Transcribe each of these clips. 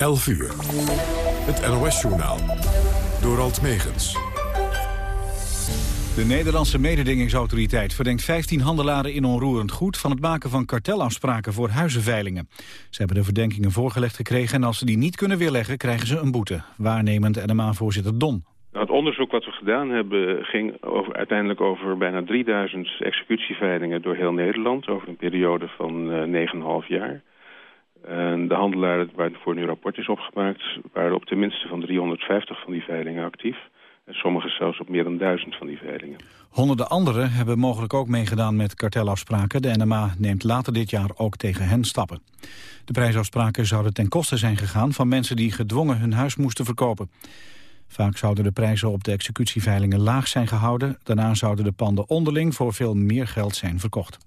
11 uur. Het NOS-journaal. Door Alt Megens. De Nederlandse mededingingsautoriteit verdenkt 15 handelaren in onroerend goed van het maken van kartelafspraken voor huizenveilingen. Ze hebben de verdenkingen voorgelegd gekregen en als ze die niet kunnen weerleggen krijgen ze een boete. Waarnemend NMA-voorzitter Don. Nou, het onderzoek wat we gedaan hebben ging over, uiteindelijk over bijna 3000 executieveilingen door heel Nederland over een periode van uh, 9,5 jaar. En de handelaren waarvoor nu rapport is opgemaakt waren op tenminste van 350 van die veilingen actief. En sommige zelfs op meer dan duizend van die veilingen. Honderden anderen hebben mogelijk ook meegedaan met kartelafspraken. De NMA neemt later dit jaar ook tegen hen stappen. De prijsafspraken zouden ten koste zijn gegaan van mensen die gedwongen hun huis moesten verkopen. Vaak zouden de prijzen op de executieveilingen laag zijn gehouden. Daarna zouden de panden onderling voor veel meer geld zijn verkocht.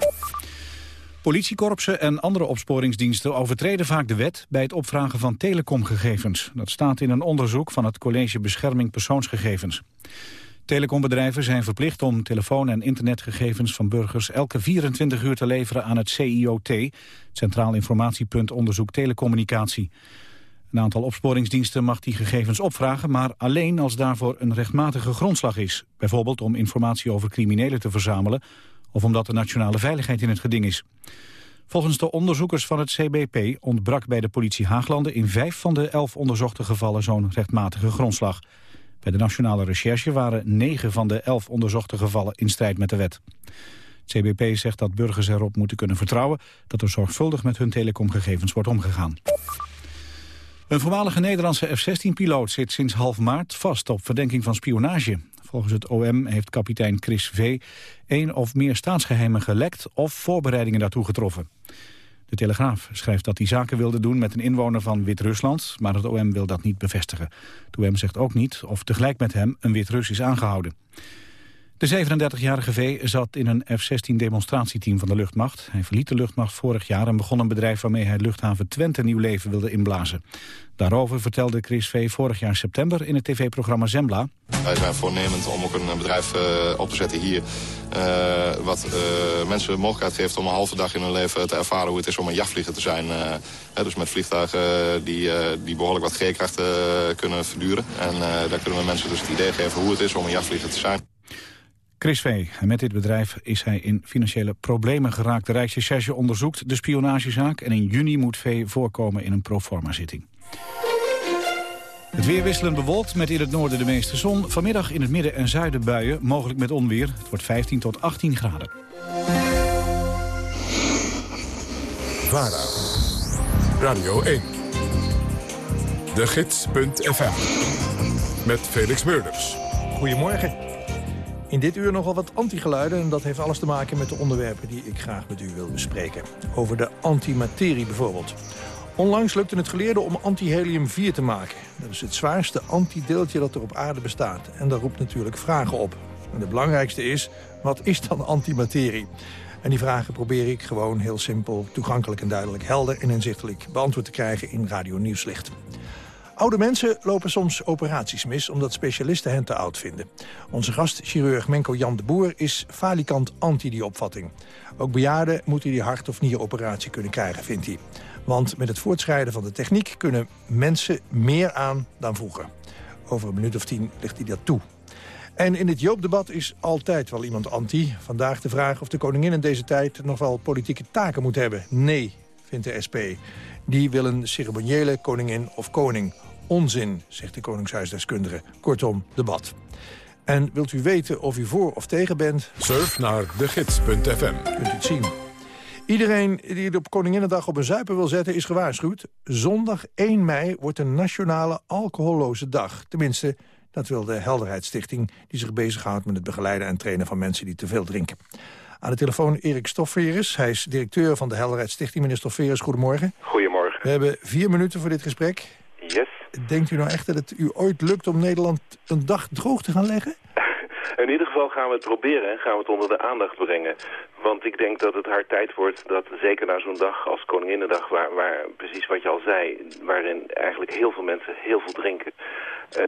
Politiekorpsen en andere opsporingsdiensten overtreden vaak de wet bij het opvragen van telecomgegevens. Dat staat in een onderzoek van het College Bescherming Persoonsgegevens. Telecombedrijven zijn verplicht om telefoon- en internetgegevens van burgers elke 24 uur te leveren aan het CIOT, Centraal Informatiepunt Onderzoek Telecommunicatie. Een aantal opsporingsdiensten mag die gegevens opvragen, maar alleen als daarvoor een rechtmatige grondslag is. Bijvoorbeeld om informatie over criminelen te verzamelen of omdat de nationale veiligheid in het geding is. Volgens de onderzoekers van het CBP ontbrak bij de politie Haaglanden in vijf van de elf onderzochte gevallen zo'n rechtmatige grondslag. Bij de nationale recherche waren negen van de elf onderzochte gevallen in strijd met de wet. Het CBP zegt dat burgers erop moeten kunnen vertrouwen dat er zorgvuldig met hun telecomgegevens wordt omgegaan. Een voormalige Nederlandse F-16-piloot zit sinds half maart vast op verdenking van spionage. Volgens het OM heeft kapitein Chris V. één of meer staatsgeheimen gelekt of voorbereidingen daartoe getroffen. De Telegraaf schrijft dat hij zaken wilde doen met een inwoner van Wit-Rusland, maar het OM wil dat niet bevestigen. Het OM zegt ook niet of tegelijk met hem een Wit-Rus is aangehouden. De 37-jarige V zat in een F-16 demonstratieteam van de luchtmacht. Hij verliet de luchtmacht vorig jaar en begon een bedrijf waarmee hij luchthaven Twente nieuw leven wilde inblazen. Daarover vertelde Chris V vorig jaar september in het tv-programma Zembla. Wij zijn voornemend om ook een bedrijf uh, op te zetten hier... Uh, wat uh, mensen de mogelijkheid geeft om een halve dag in hun leven te ervaren hoe het is om een jachtvlieger te zijn. dus met vliegtuigen die, die behoorlijk wat G-krachten kunnen verduren. En daar kunnen we mensen dus het idee geven hoe het is om een jachtvlieger te zijn. Chris V. En met dit bedrijf is hij in financiële problemen geraakt. De Rijksrecherche onderzoekt de spionagezaak... en in juni moet V voorkomen in een proforma-zitting. Het weer wisselend bewolkt met in het noorden de meeste zon. Vanmiddag in het midden en zuiden buien, mogelijk met onweer. Het wordt 15 tot 18 graden. VARA, Radio 1, de gids.fm, met Felix Meurders. Goedemorgen. In dit uur nogal wat antigeluiden en dat heeft alles te maken met de onderwerpen die ik graag met u wil bespreken. Over de antimaterie bijvoorbeeld. Onlangs lukte het geleerden om antihelium-4 te maken. Dat is het zwaarste antideeltje dat er op aarde bestaat. En dat roept natuurlijk vragen op. En de belangrijkste is, wat is dan antimaterie? En die vragen probeer ik gewoon heel simpel, toegankelijk en duidelijk... helder en inzichtelijk beantwoord te krijgen in Radio Nieuwslicht. Oude mensen lopen soms operaties mis omdat specialisten hen te oud vinden. Onze gast, chirurg Menko Jan de Boer, is falikant anti die opvatting. Ook bejaarden moeten die hart- of nieroperatie kunnen krijgen, vindt hij. Want met het voortschrijden van de techniek kunnen mensen meer aan dan vroeger. Over een minuut of tien ligt hij dat toe. En in het Joop-debat is altijd wel iemand anti. Vandaag de vraag of de koningin in deze tijd nog wel politieke taken moet hebben. Nee, vindt de SP. Die willen ceremoniële koningin of koning. Onzin, zegt de Koningshuisdeskundige. Kortom, debat. En wilt u weten of u voor of tegen bent? Surf naar degids.fm. Kunt u het zien. Iedereen die het op Koninginnedag op een zuipen wil zetten is gewaarschuwd. Zondag 1 mei wordt een nationale alcoholloze dag. Tenminste, dat wil de Helderheidsstichting... die zich bezighoudt met het begeleiden en trainen van mensen die te veel drinken. Aan de telefoon Erik Stofferis. Hij is directeur van de Helderheidsstichting. Meneer Stofferis, goedemorgen. Goedemorgen. We hebben vier minuten voor dit gesprek. Yes. Denkt u nou echt dat het u ooit lukt om Nederland een dag droog te gaan leggen? In ieder geval gaan we het proberen en gaan we het onder de aandacht brengen. Want ik denk dat het hard tijd wordt dat zeker na zo'n dag als Koninginnedag... Waar, waar precies wat je al zei, waarin eigenlijk heel veel mensen heel veel drinken... Uh,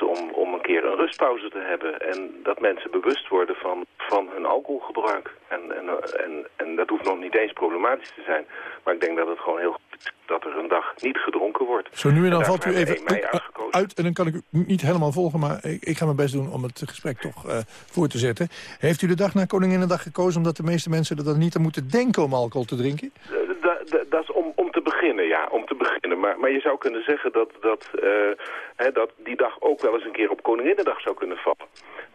om, om een keer een rustpauze te hebben. En dat mensen bewust worden van, van hun alcoholgebruik. En, en, en, en dat hoeft nog niet eens problematisch te zijn. Maar ik denk dat het gewoon heel goed dat er een dag niet gedronken wordt. Zo nu en dan valt u even uit en dan kan ik u niet helemaal volgen... maar ik, ik ga mijn best doen om het gesprek toch uh, voor te zetten. Heeft u de dag na Koninginnedag gekozen... omdat de meeste mensen er dan niet aan moeten denken om alcohol te drinken? Dat is om, om ja. Om te beginnen. Maar, maar je zou kunnen zeggen dat, dat, uh, hè, dat die dag ook wel eens een keer op Koninginnedag zou kunnen vallen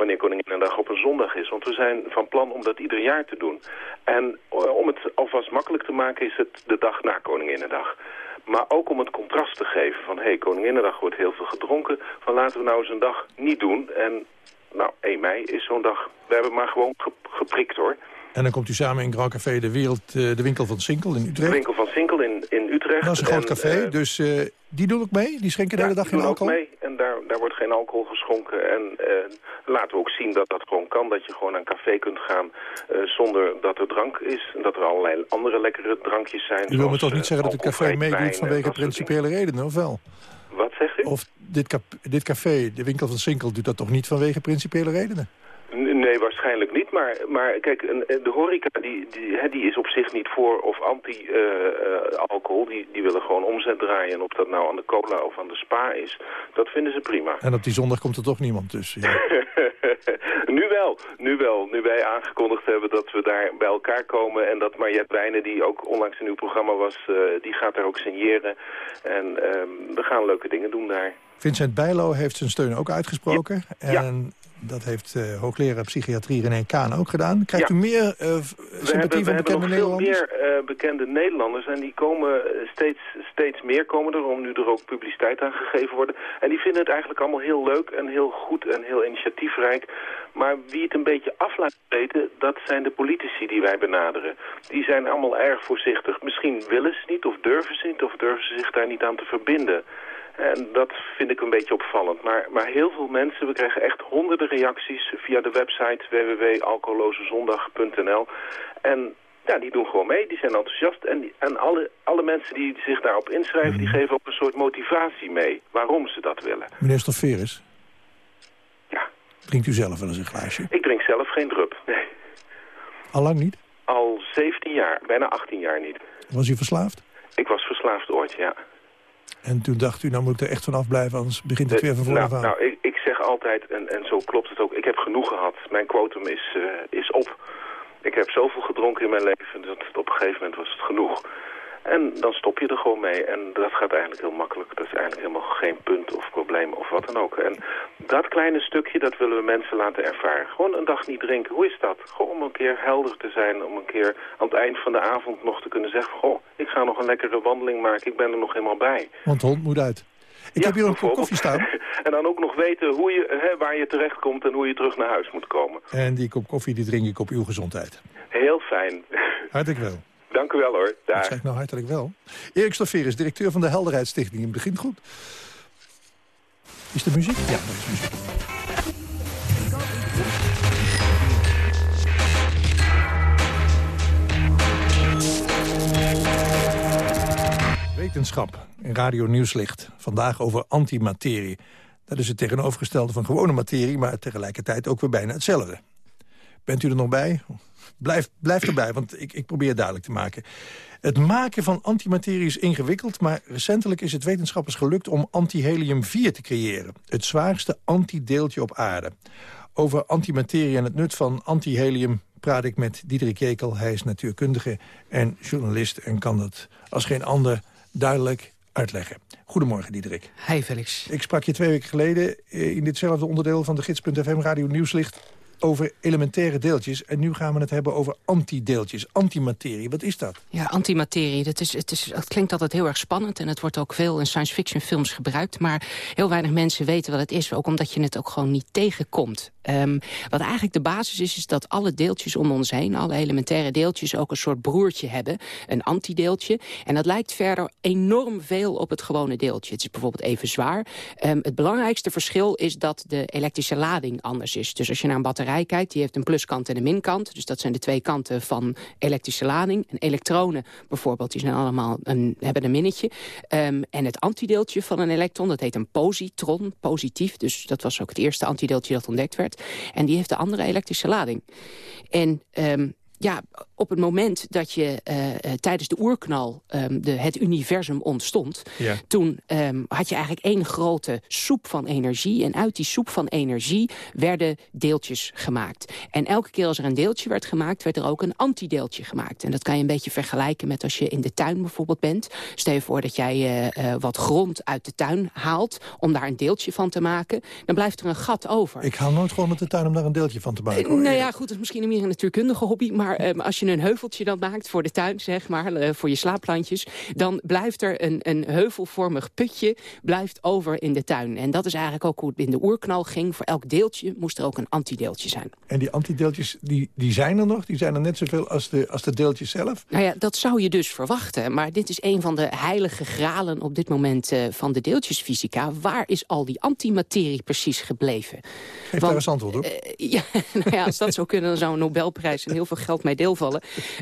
wanneer Koninginnedag op een zondag is. Want we zijn van plan om dat ieder jaar te doen. En eh, om het alvast makkelijk te maken is het de dag na Koninginnedag. Maar ook om het contrast te geven van... hé, hey, Koninginnedag wordt heel veel gedronken... van laten we nou eens een dag niet doen. En nou, 1 mei is zo'n dag... we hebben maar gewoon geprikt hoor. En dan komt u samen in Grand Café de, wereld, eh, de winkel van Sinkel in Utrecht? De winkel van Sinkel in, in Utrecht. Dat is een groot café, uh, dus uh, die doen ook mee? Die schenken de hele dag geen alcohol? ook mee en daar, daar wordt geen alcohol geschonken. En laten we ook zien dat dat gewoon kan. Dat je gewoon naar een café kunt gaan zonder dat er drank is. En dat er allerlei andere lekkere drankjes zijn. U wil me toch niet zeggen dat het café meedoet vanwege principiële redenen, of wel? Wat zegt u? Of dit, dit café, de winkel van Sinkel, doet dat toch niet vanwege principiële redenen? Waarschijnlijk niet. Maar, maar kijk, de horeca die, die, die is op zich niet voor of anti-alcohol. Uh, uh, die, die willen gewoon omzet draaien. En of dat nou aan de cola of aan de spa is, dat vinden ze prima. En op die zondag komt er toch niemand tussen? Ja. nu wel, nu wel. Nu wij aangekondigd hebben dat we daar bij elkaar komen. En dat Mariette Wijnen, die ook onlangs in uw programma was, uh, die gaat daar ook signeren. En we gaan leuke dingen doen daar. Vincent Bijlo heeft zijn steun ook uitgesproken. Ja. En dat heeft uh, hoogleraar psychiatrie René Kaan ook gedaan. Krijgt ja. u meer uh, sympathie van bekende Nederlanders? We hebben nog veel meer uh, bekende Nederlanders. En die komen steeds, steeds meer komen er, om nu er ook publiciteit aan gegeven worden. En die vinden het eigenlijk allemaal heel leuk en heel goed en heel initiatiefrijk. Maar wie het een beetje af laat weten, dat zijn de politici die wij benaderen. Die zijn allemaal erg voorzichtig. Misschien willen ze niet of durven ze niet of durven ze zich daar niet aan te verbinden. En dat vind ik een beetje opvallend. Maar, maar heel veel mensen, we krijgen echt honderden reacties via de website www.alcoholozezondag.nl. En ja, die doen gewoon mee, die zijn enthousiast. En, die, en alle, alle mensen die zich daarop inschrijven, die geven ook een soort motivatie mee. Waarom ze dat willen. Meneer Stofferis? Ja. Drinkt u zelf wel eens een glaasje? Ik drink zelf geen drup, nee. Al lang niet? Al 17 jaar, bijna 18 jaar niet. Was u verslaafd? Ik was verslaafd ooit, ja. En toen dacht u, nou moet ik er echt vanaf blijven, anders begint het weer van vooraf nou, nou, ik, ik, zeg altijd, en, en zo klopt het ook, ik heb genoeg gehad. Mijn quotum is, uh, is op. Ik heb zoveel gedronken in mijn leven, dat op een gegeven moment was het genoeg. En dan stop je er gewoon mee. En dat gaat eigenlijk heel makkelijk. Dat is eigenlijk helemaal geen punt of probleem of wat dan ook. En dat kleine stukje, dat willen we mensen laten ervaren. Gewoon een dag niet drinken. Hoe is dat? Gewoon om een keer helder te zijn. Om een keer aan het eind van de avond nog te kunnen zeggen... Goh, ik ga nog een lekkere wandeling maken. Ik ben er nog helemaal bij. Want de hond moet uit. Ik ja, heb hier een kop koffie staan. en dan ook nog weten hoe je, hè, waar je terecht komt en hoe je terug naar huis moet komen. En die kop koffie die drink ik op uw gezondheid. Heel fijn. Hartelijk wel. Dank u wel hoor. Daar. Dat zeg ik nou hartelijk wel. Erik Stofferis, directeur van de Helderheidsstichting. Het begint goed. Is er muziek? Ja, er is muziek. Wetenschap in Radio Nieuwslicht. Vandaag over antimaterie. Dat is het tegenovergestelde van gewone materie... maar tegelijkertijd ook weer bijna hetzelfde. Bent u er nog bij? Blijf, blijf erbij, want ik, ik probeer het duidelijk te maken. Het maken van antimaterie is ingewikkeld... maar recentelijk is het wetenschappers gelukt om antihelium-4 te creëren. Het zwaarste antideeltje op aarde. Over antimaterie en het nut van antihelium praat ik met Diederik Jekel. Hij is natuurkundige en journalist en kan dat als geen ander duidelijk uitleggen. Goedemorgen, Diederik. Hi, Felix. Ik sprak je twee weken geleden in ditzelfde onderdeel van de gids.fm Radio Nieuwslicht over elementaire deeltjes. En nu gaan we het hebben over antideeltjes, antimaterie. Wat is dat? Ja, antimaterie. Dat, is, het, is, het klinkt altijd heel erg spannend. En het wordt ook veel in science fiction films gebruikt. Maar heel weinig mensen weten wat het is. Ook omdat je het ook gewoon niet tegenkomt. Um, wat eigenlijk de basis is, is dat alle deeltjes om ons heen... alle elementaire deeltjes ook een soort broertje hebben. Een antideeltje. En dat lijkt verder enorm veel op het gewone deeltje. Het is bijvoorbeeld even zwaar. Um, het belangrijkste verschil is dat de elektrische lading anders is. Dus als je naar een batterij kijkt, die heeft een pluskant en een minkant. Dus dat zijn de twee kanten van elektrische lading. En elektronen bijvoorbeeld, die zijn allemaal een, hebben een minnetje. Um, en het antideeltje van een elektron, dat heet een positron, positief. Dus dat was ook het eerste antideeltje dat ontdekt werd. En die heeft de andere elektrische lading. En um, ja, op het moment dat je tijdens de oerknal um, de, het universum ontstond... toen um, had je eigenlijk één grote soep van energie. En uit die soep van energie werden deeltjes gemaakt. En elke keer als er een deeltje werd gemaakt... werd er ook een antideeltje gemaakt. En dat kan je een beetje vergelijken met als je in de tuin bijvoorbeeld bent. Stel je voor dat jij uh, wat grond uit de tuin haalt... om daar een deeltje van te maken. Dan blijft er een gat over. Ik haal nooit gewoon met de tuin om daar een deeltje van te maken. Nou ja, goed, dat is misschien meer een natuurkundige hobby. Maar um, als je een heuveltje dan maakt voor de tuin, zeg maar... Uh, voor je slaapplantjes... dan blijft er een, een heuvelvormig putje blijft over in de tuin. En dat is eigenlijk ook hoe het in de oerknal ging. Voor elk deeltje moest er ook een antideeltje zijn. En die antideeltjes, die, die zijn er nog? Die zijn er net zoveel als de, als de deeltjes zelf? Nou ja, dat zou je dus verwachten. Maar dit is een van de heilige gralen op dit moment uh, van de deeltjesfysica. Waar is al die antimaterie precies gebleven? Geef daar eens antwoord op. Uh, ja, nou ja, als dat zou kunnen, dan zou een Nobelprijs en heel veel geld mee deel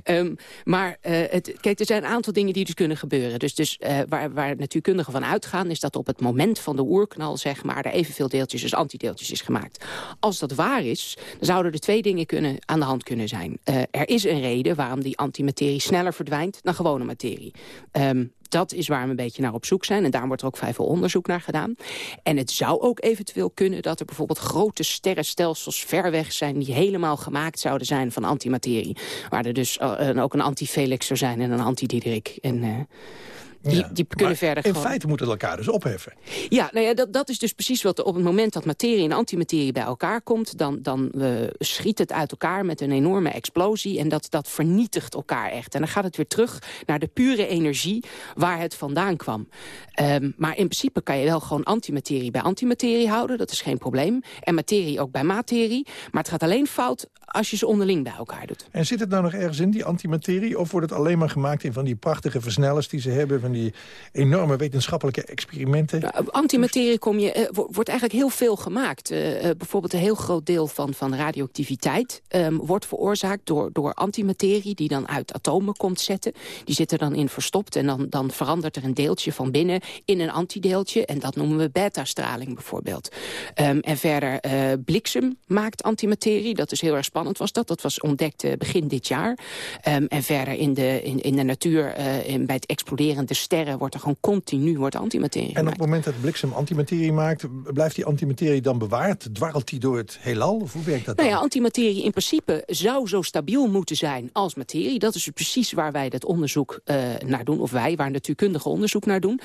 Um, maar uh, het, kijk, er zijn een aantal dingen die dus kunnen gebeuren. Dus, dus waar, waar natuurkundigen van uitgaan, is dat op het moment van de oerknal, zeg maar, er evenveel deeltjes als antideeltjes is gemaakt. Als dat waar is, dan zouden er twee dingen kunnen, aan de hand kunnen zijn. er is een reden waarom die antimaterie sneller verdwijnt dan gewone materie. Um, dat is waar we een beetje naar op zoek zijn. En daar wordt er ook vrij veel onderzoek naar gedaan. En het zou ook eventueel kunnen dat er bijvoorbeeld grote sterrenstelsels ver weg zijn... die helemaal gemaakt zouden zijn van antimaterie. Waar er dus uh, ook een anti-Felix zou zijn en een anti-Diederik. En... Uh, die, die kunnen verder in feite moeten elkaar dus opheffen. Ja, nou ja dat, dat is dus precies wat op het moment dat materie en antimaterie bij elkaar komt... dan, dan uh, schiet het uit elkaar met een enorme explosie... en dat, dat vernietigt elkaar echt. En dan gaat het weer terug naar de pure energie waar het vandaan kwam. Um, maar in principe kan je wel gewoon antimaterie bij antimaterie houden. Dat is geen probleem. En materie ook bij materie. Maar het gaat alleen fout als je ze onderling bij elkaar doet. En zit het nou nog ergens in, die antimaterie? Of wordt het alleen maar gemaakt in van die prachtige versnellers die ze hebben... die enorme wetenschappelijke experimenten? Nou, antimaterie kom je, uh, wordt eigenlijk heel veel gemaakt. Uh, uh, bijvoorbeeld een heel groot deel van, van radioactiviteit... Um, wordt veroorzaakt door, door antimaterie die dan uit atomen komt zetten. Die zitten dan in verstopt en dan, dan verandert er een deeltje van binnen... in een antideeltje en dat noemen we beta-straling bijvoorbeeld. Um, en verder bliksem maakt antimaterie, dat is heel erg spannend was dat. Dat was ontdekt begin dit jaar. Um, en verder in de, in, in de natuur, in, bij het exploderende sterren... wordt er gewoon continu wordt antimaterie En op het moment dat de bliksem antimaterie maakt... blijft die antimaterie dan bewaard? Dwarrelt die door het heelal? Of hoe werkt dat nou dan? ja, antimaterie in principe zou zo stabiel moeten zijn als materie. Dat is precies waar wij dat onderzoek uh, naar doen. Of wij, waar natuurkundige onderzoek naar doen.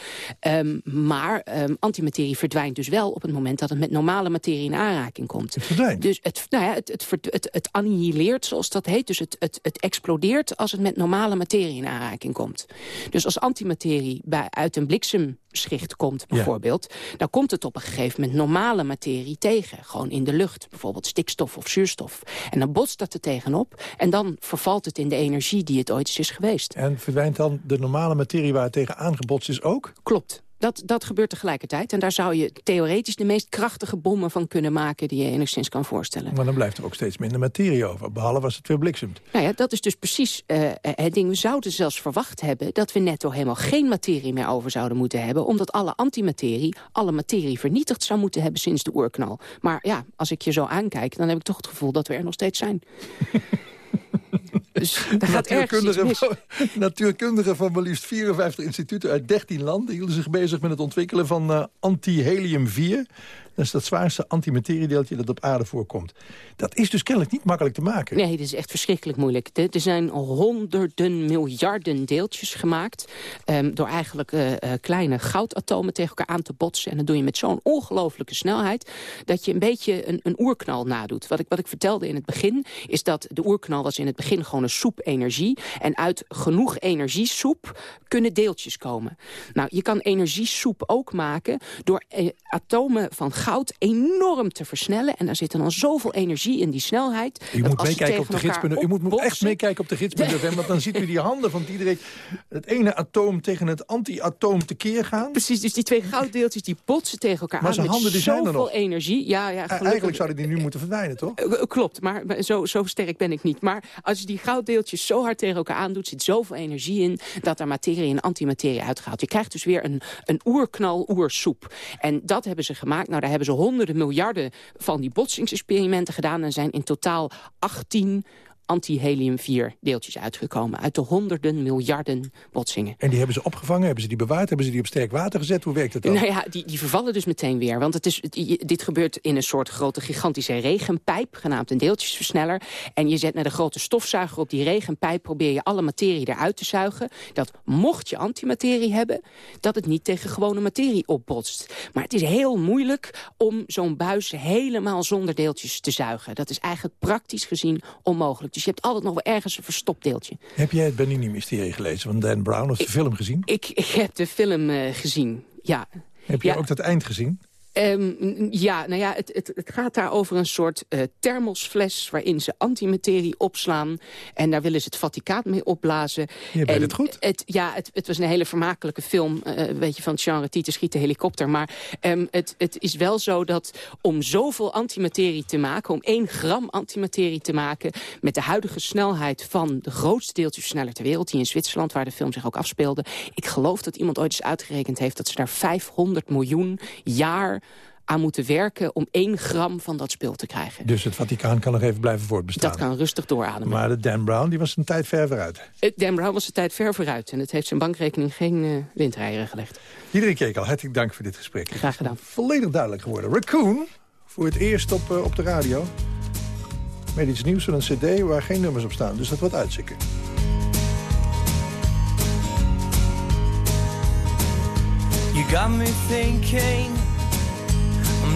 Um, maar um, antimaterie verdwijnt dus wel op het moment... dat het met normale materie in aanraking komt. Het verdwijnt? Dus het, nou ja, het, het, het, het het annihileert, zoals dat heet. Dus het, het, het explodeert als het met normale materie in aanraking komt. Dus als antimaterie bij, uit een bliksemschicht komt, bijvoorbeeld... dan komt het op een gegeven moment normale materie tegen. Gewoon in de lucht, bijvoorbeeld stikstof of zuurstof. En dan botst dat er tegenop en dan vervalt het in de energie die het ooit is geweest. En verdwijnt dan de normale materie waar het tegen aangebotst is ook? Klopt. Dat, dat gebeurt tegelijkertijd. En daar zou je theoretisch de meest krachtige bommen van kunnen maken... die je enigszins kan voorstellen. Maar dan blijft er ook steeds minder materie over. Behalve als het weer bliksemt. Nou ja, dat is dus precies uh, het ding. We zouden zelfs verwacht hebben dat we netto helemaal geen materie meer over zouden moeten hebben. Omdat alle antimaterie, alle materie vernietigd zou moeten hebben sinds de oerknal. Maar ja, als ik je zo aankijk, dan heb ik toch het gevoel dat we er nog steeds zijn. Dus daar gaat natuurkundigen, van, natuurkundigen van maar liefst 54 instituten uit 13 landen... hielden zich bezig met het ontwikkelen van uh, anti-helium-4. Dat is dat zwaarste antimateriedeeltje dat op aarde voorkomt. Dat is dus kennelijk niet makkelijk te maken. Nee, dat is echt verschrikkelijk moeilijk. Er zijn honderden miljarden deeltjes gemaakt... Um, door eigenlijk uh, uh, kleine goudatomen tegen elkaar aan te botsen. En dat doe je met zo'n ongelooflijke snelheid... dat je een beetje een, een oerknal nadoet. Wat ik, wat ik vertelde in het begin... is dat de oerknal was in het begin gewoon een soep energie. En uit genoeg energiesoep kunnen deeltjes komen. Nou, je kan energiesoep ook maken... door eh, atomen van goud enorm te versnellen. En daar zit dan zoveel energie in die snelheid. U moet meekijken op de gids.nl. U moet, moet echt meekijken op de gids.nl. Want dan ziet u die handen van Diederik het ene atoom tegen het anti-atoom tekeer gaan. Precies, dus die twee gouddeeltjes die botsen tegen elkaar maar aan. Maar zijn handen die zijn er nog. energie. Ja, ja, Eigenlijk zouden die nu moeten verdwijnen, toch? Uh, klopt, maar zo, zo sterk ben ik niet. Maar als je die gouddeeltjes zo hard tegen elkaar aandoet... zit zoveel energie in dat er materie en antimaterie uitgaat. Je krijgt dus weer een, een oerknal, oersoep. En dat hebben ze gemaakt. Nou, daar hebben ze honderden miljarden van die botsingsexperimenten gedaan... en zijn in totaal 18 anti-helium-4 deeltjes uitgekomen. Uit de honderden miljarden botsingen. En die hebben ze opgevangen, hebben ze die bewaard, hebben ze die op sterk water gezet? Hoe werkt het dan? Nou ja, die, die vervallen dus meteen weer. Want het is, dit gebeurt in een soort grote gigantische regenpijp, genaamd een deeltjesversneller. En je zet naar de grote stofzuiger op die regenpijp, probeer je alle materie eruit te zuigen. Dat mocht je antimaterie hebben, dat het niet tegen gewone materie opbotst. Maar het is heel moeilijk om zo'n buis helemaal zonder deeltjes te zuigen. Dat is eigenlijk praktisch gezien onmogelijk. Dus je hebt altijd nog wel ergens een verstopt deeltje. Heb jij het Benini-mysterie gelezen van Dan Brown of de film gezien? Ik, ik heb de film uh, gezien, ja. Heb je ook dat eind gezien? Um, ja, nou ja, het, het, het, gaat daar over een soort uh, thermosfles... waarin ze antimaterie opslaan. En daar willen ze het Vaticaat mee opblazen. Je bent het goed. Het, ja, het, het, was een hele vermakelijke film. Uh, weet je, van het genre Tieten schiet helikopter. Maar um, het, het is wel zo dat om zoveel antimaterie te maken... om één gram antimaterie te maken... met de huidige snelheid van de grootste deeltjesversneller ter wereld... die in Zwitserland, waar de film zich ook afspeelde... ik geloof dat iemand ooit eens uitgerekend heeft... dat ze daar 500 miljoen jaar aan moeten werken om één gram van dat spul te krijgen. Dus het Vaticaan kan nog even blijven voortbestaan? Dat kan rustig doorademen. Maar de Dan Brown die was een tijd ver vooruit? Dan Brown was een tijd ver vooruit. En het heeft zijn bankrekening geen uh, gelegd. Iedereen keek al. Hartelijk dank voor dit gesprek. Graag gedaan. Volledig duidelijk geworden. Raccoon, voor het eerst op, uh, op de radio. Met iets nieuws van een cd waar geen nummers op staan. Dus dat wordt uitzieken. You got me thinking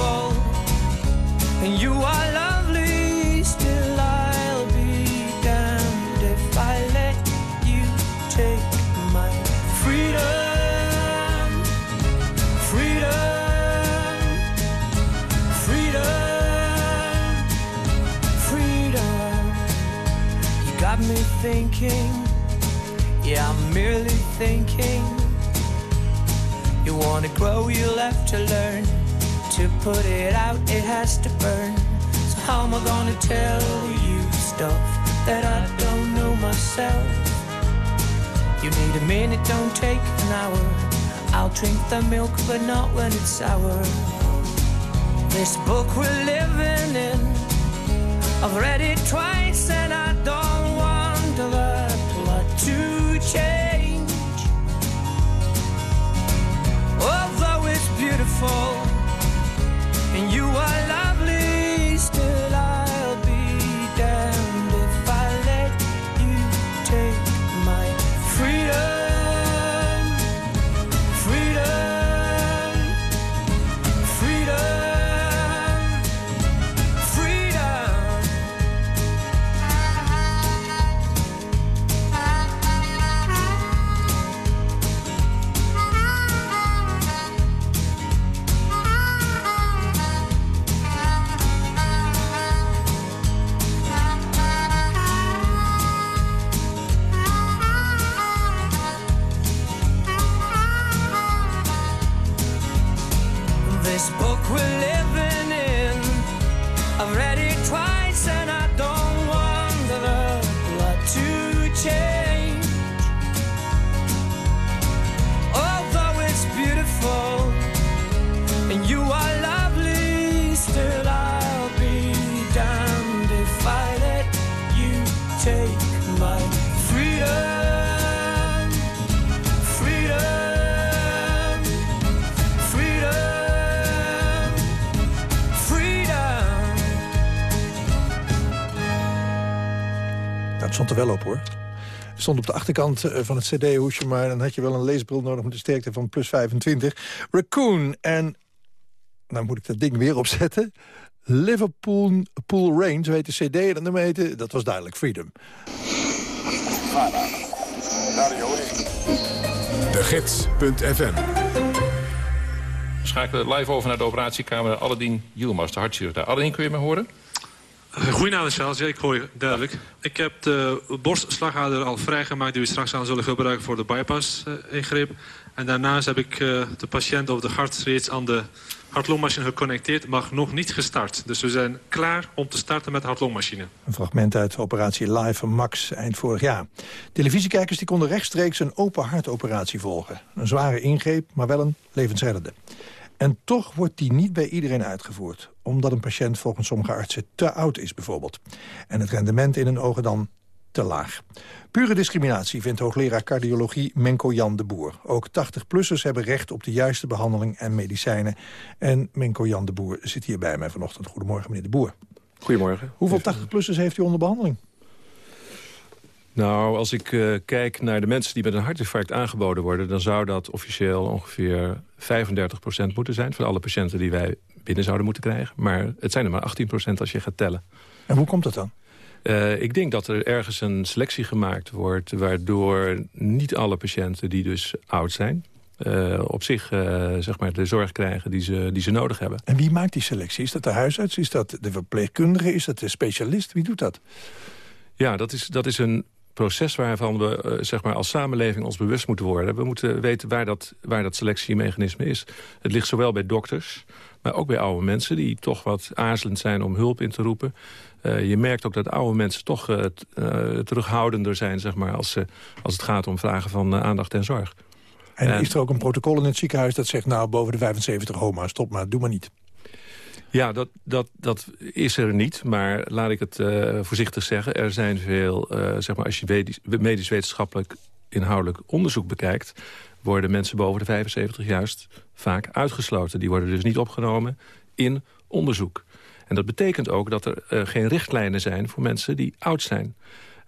beautiful and you are lovely, still I'll be damned if I let you take my freedom. Freedom. Freedom. Freedom. You got me thinking. Yeah, I'm merely thinking. You wanna grow, you'll have to learn. To put it out, it has to burn. So, how am I gonna tell you stuff that I don't know myself? You need a minute, don't take an hour. I'll drink the milk, but not when it's sour. This book we're living in, I've read it twice and I don't want the plot to change. Although it's beautiful you are will stond er wel op, hoor. Het stond op de achterkant eh, van het cd-hoesje... maar dan had je wel een leesbril nodig met de sterkte van plus 25. Raccoon. En nou moet ik dat ding weer opzetten. Liverpool Pool Rain, zo heet de cd. En dat nummer heette, dat was duidelijk, Freedom. De Gids.fm schakelen live over naar de operatiekamer. Aladdin Yilmaz, de hartchirurg. Aladdin, kun je me horen? Goedenavond, Charles. Ik hoor je duidelijk. Ik heb de borstslagader al vrijgemaakt... die we straks aan zullen gebruiken voor de bypass-ingreep. en daarnaast heb ik uh, de patiënt over de hart reeds aan de hartlongmachine geconnecteerd, mag nog niet gestart. Dus we zijn klaar om te starten met de hartlongmachine. Een fragment uit operatie Live van Max eind vorig jaar. Televisiekijkers die konden rechtstreeks een open hartoperatie volgen. Een zware ingreep, maar wel een levensreddende. En toch wordt die niet bij iedereen uitgevoerd. Omdat een patiënt volgens sommige artsen te oud is bijvoorbeeld. En het rendement in hun ogen dan te laag. Pure discriminatie vindt hoogleraar cardiologie Menko Jan de Boer. Ook 80-plussers hebben recht op de juiste behandeling en medicijnen. En Menko Jan de Boer zit hier bij mij vanochtend. Goedemorgen, meneer de Boer. Goedemorgen. Hoeveel 80-plussers heeft u onder behandeling? Nou, als ik uh, kijk naar de mensen die met een hartinfarct aangeboden worden... dan zou dat officieel ongeveer 35% moeten zijn... van alle patiënten die wij binnen zouden moeten krijgen. Maar het zijn er maar 18% als je gaat tellen. En hoe komt dat dan? Uh, ik denk dat er ergens een selectie gemaakt wordt... waardoor niet alle patiënten die dus oud zijn... Uh, op zich uh, zeg maar de zorg krijgen die ze, die ze nodig hebben. En wie maakt die selectie? Is dat de huisarts? Is dat de verpleegkundige? Is dat de specialist? Wie doet dat? Ja, dat is, dat is een proces waarvan we uh, zeg maar als samenleving ons bewust moeten worden. We moeten weten waar dat, waar dat selectiemechanisme is. Het ligt zowel bij dokters, maar ook bij oude mensen... die toch wat aarzelend zijn om hulp in te roepen. Uh, je merkt ook dat oude mensen toch uh, terughoudender zijn... Zeg maar, als, als het gaat om vragen van aandacht en zorg. En, en is er ook een protocol in het ziekenhuis dat zegt... nou, boven de 75 homo, stop maar, doe maar niet. Ja, dat, dat, dat is er niet. Maar laat ik het uh, voorzichtig zeggen. Er zijn veel, uh, zeg maar, als je medisch-wetenschappelijk inhoudelijk onderzoek bekijkt... worden mensen boven de 75 juist vaak uitgesloten. Die worden dus niet opgenomen in onderzoek. En dat betekent ook dat er uh, geen richtlijnen zijn voor mensen die oud zijn.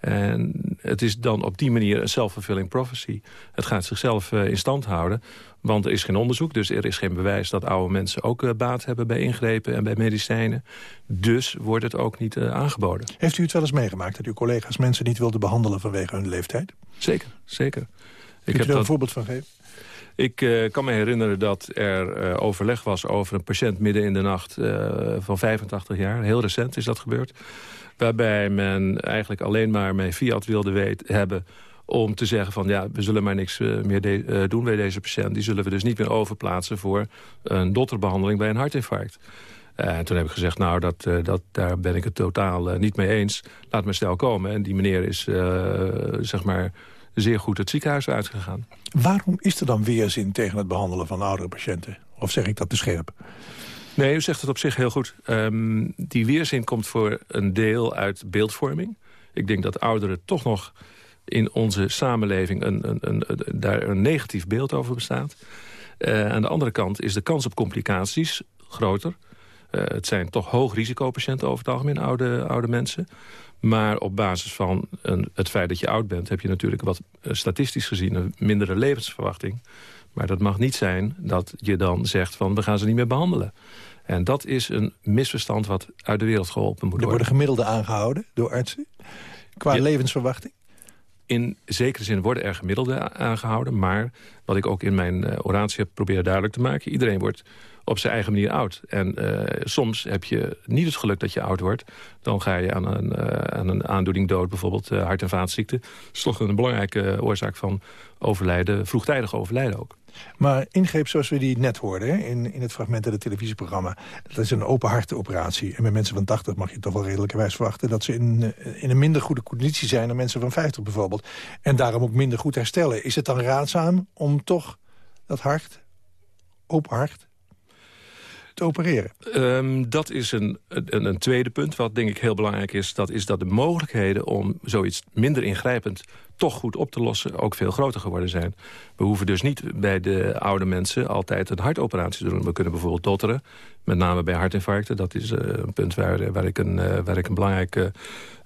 En het is dan op die manier een self-fulfilling prophecy. Het gaat zichzelf uh, in stand houden. Want er is geen onderzoek, dus er is geen bewijs dat oude mensen ook uh, baat hebben bij ingrepen en bij medicijnen. Dus wordt het ook niet uh, aangeboden. Heeft u het wel eens meegemaakt dat uw collega's mensen niet wilden behandelen vanwege hun leeftijd? Zeker, zeker. Kunt ik u er een voorbeeld van geven? Ik uh, kan me herinneren dat er uh, overleg was over een patiënt midden in de nacht uh, van 85 jaar. Heel recent is dat gebeurd. Waarbij men eigenlijk alleen maar mijn fiat wilde hebben om te zeggen van ja, we zullen maar niks meer doen bij deze patiënt. Die zullen we dus niet meer overplaatsen voor een dotterbehandeling bij een hartinfarct. En toen heb ik gezegd, nou, dat, dat, daar ben ik het totaal niet mee eens. Laat me snel komen. En die meneer is, zeg maar zeer goed het ziekenhuis uitgegaan. Waarom is er dan weerzin tegen het behandelen van oudere patiënten? Of zeg ik dat te scherp? Nee, u zegt het op zich heel goed. Um, die weerzin komt voor een deel uit beeldvorming. Ik denk dat ouderen toch nog in onze samenleving een, een, een, daar een negatief beeld over bestaat. Uh, aan de andere kant is de kans op complicaties groter. Uh, het zijn toch hoog risicopatiënten over het algemeen, oude, oude mensen. Maar op basis van een, het feit dat je oud bent... heb je natuurlijk wat uh, statistisch gezien een mindere levensverwachting. Maar dat mag niet zijn dat je dan zegt van we gaan ze niet meer behandelen. En dat is een misverstand wat uit de wereld geholpen moet worden. Er worden gemiddelden aangehouden door artsen qua ja. levensverwachting? In zekere zin worden er gemiddelden aangehouden. Maar wat ik ook in mijn uh, oratie heb proberen duidelijk te maken... iedereen wordt op zijn eigen manier oud. En uh, soms heb je niet het geluk dat je oud wordt. Dan ga je aan een, uh, aan een aandoening dood, bijvoorbeeld uh, hart- en vaatziekten. Dat is toch een belangrijke oorzaak van overlijden, vroegtijdig overlijden ook. Maar ingreep zoals we die net hoorden in, in het fragment uit het televisieprogramma... dat is een open hartenoperatie. En bij mensen van 80 mag je toch wel redelijkerwijs verwachten... dat ze in, in een minder goede conditie zijn dan mensen van 50 bijvoorbeeld. En daarom ook minder goed herstellen. Is het dan raadzaam om toch dat hart, open hart te opereren? Um, dat is een, een, een, tweede punt wat denk ik heel belangrijk is. Dat is dat de mogelijkheden om zoiets minder ingrijpend toch goed op te lossen ook veel groter geworden zijn. We hoeven dus niet bij de oude mensen altijd een hartoperatie te doen. We kunnen bijvoorbeeld dotteren, met name bij hartinfarcten. Dat is uh, een punt waar, ik een, uh, waar ik een belangrijke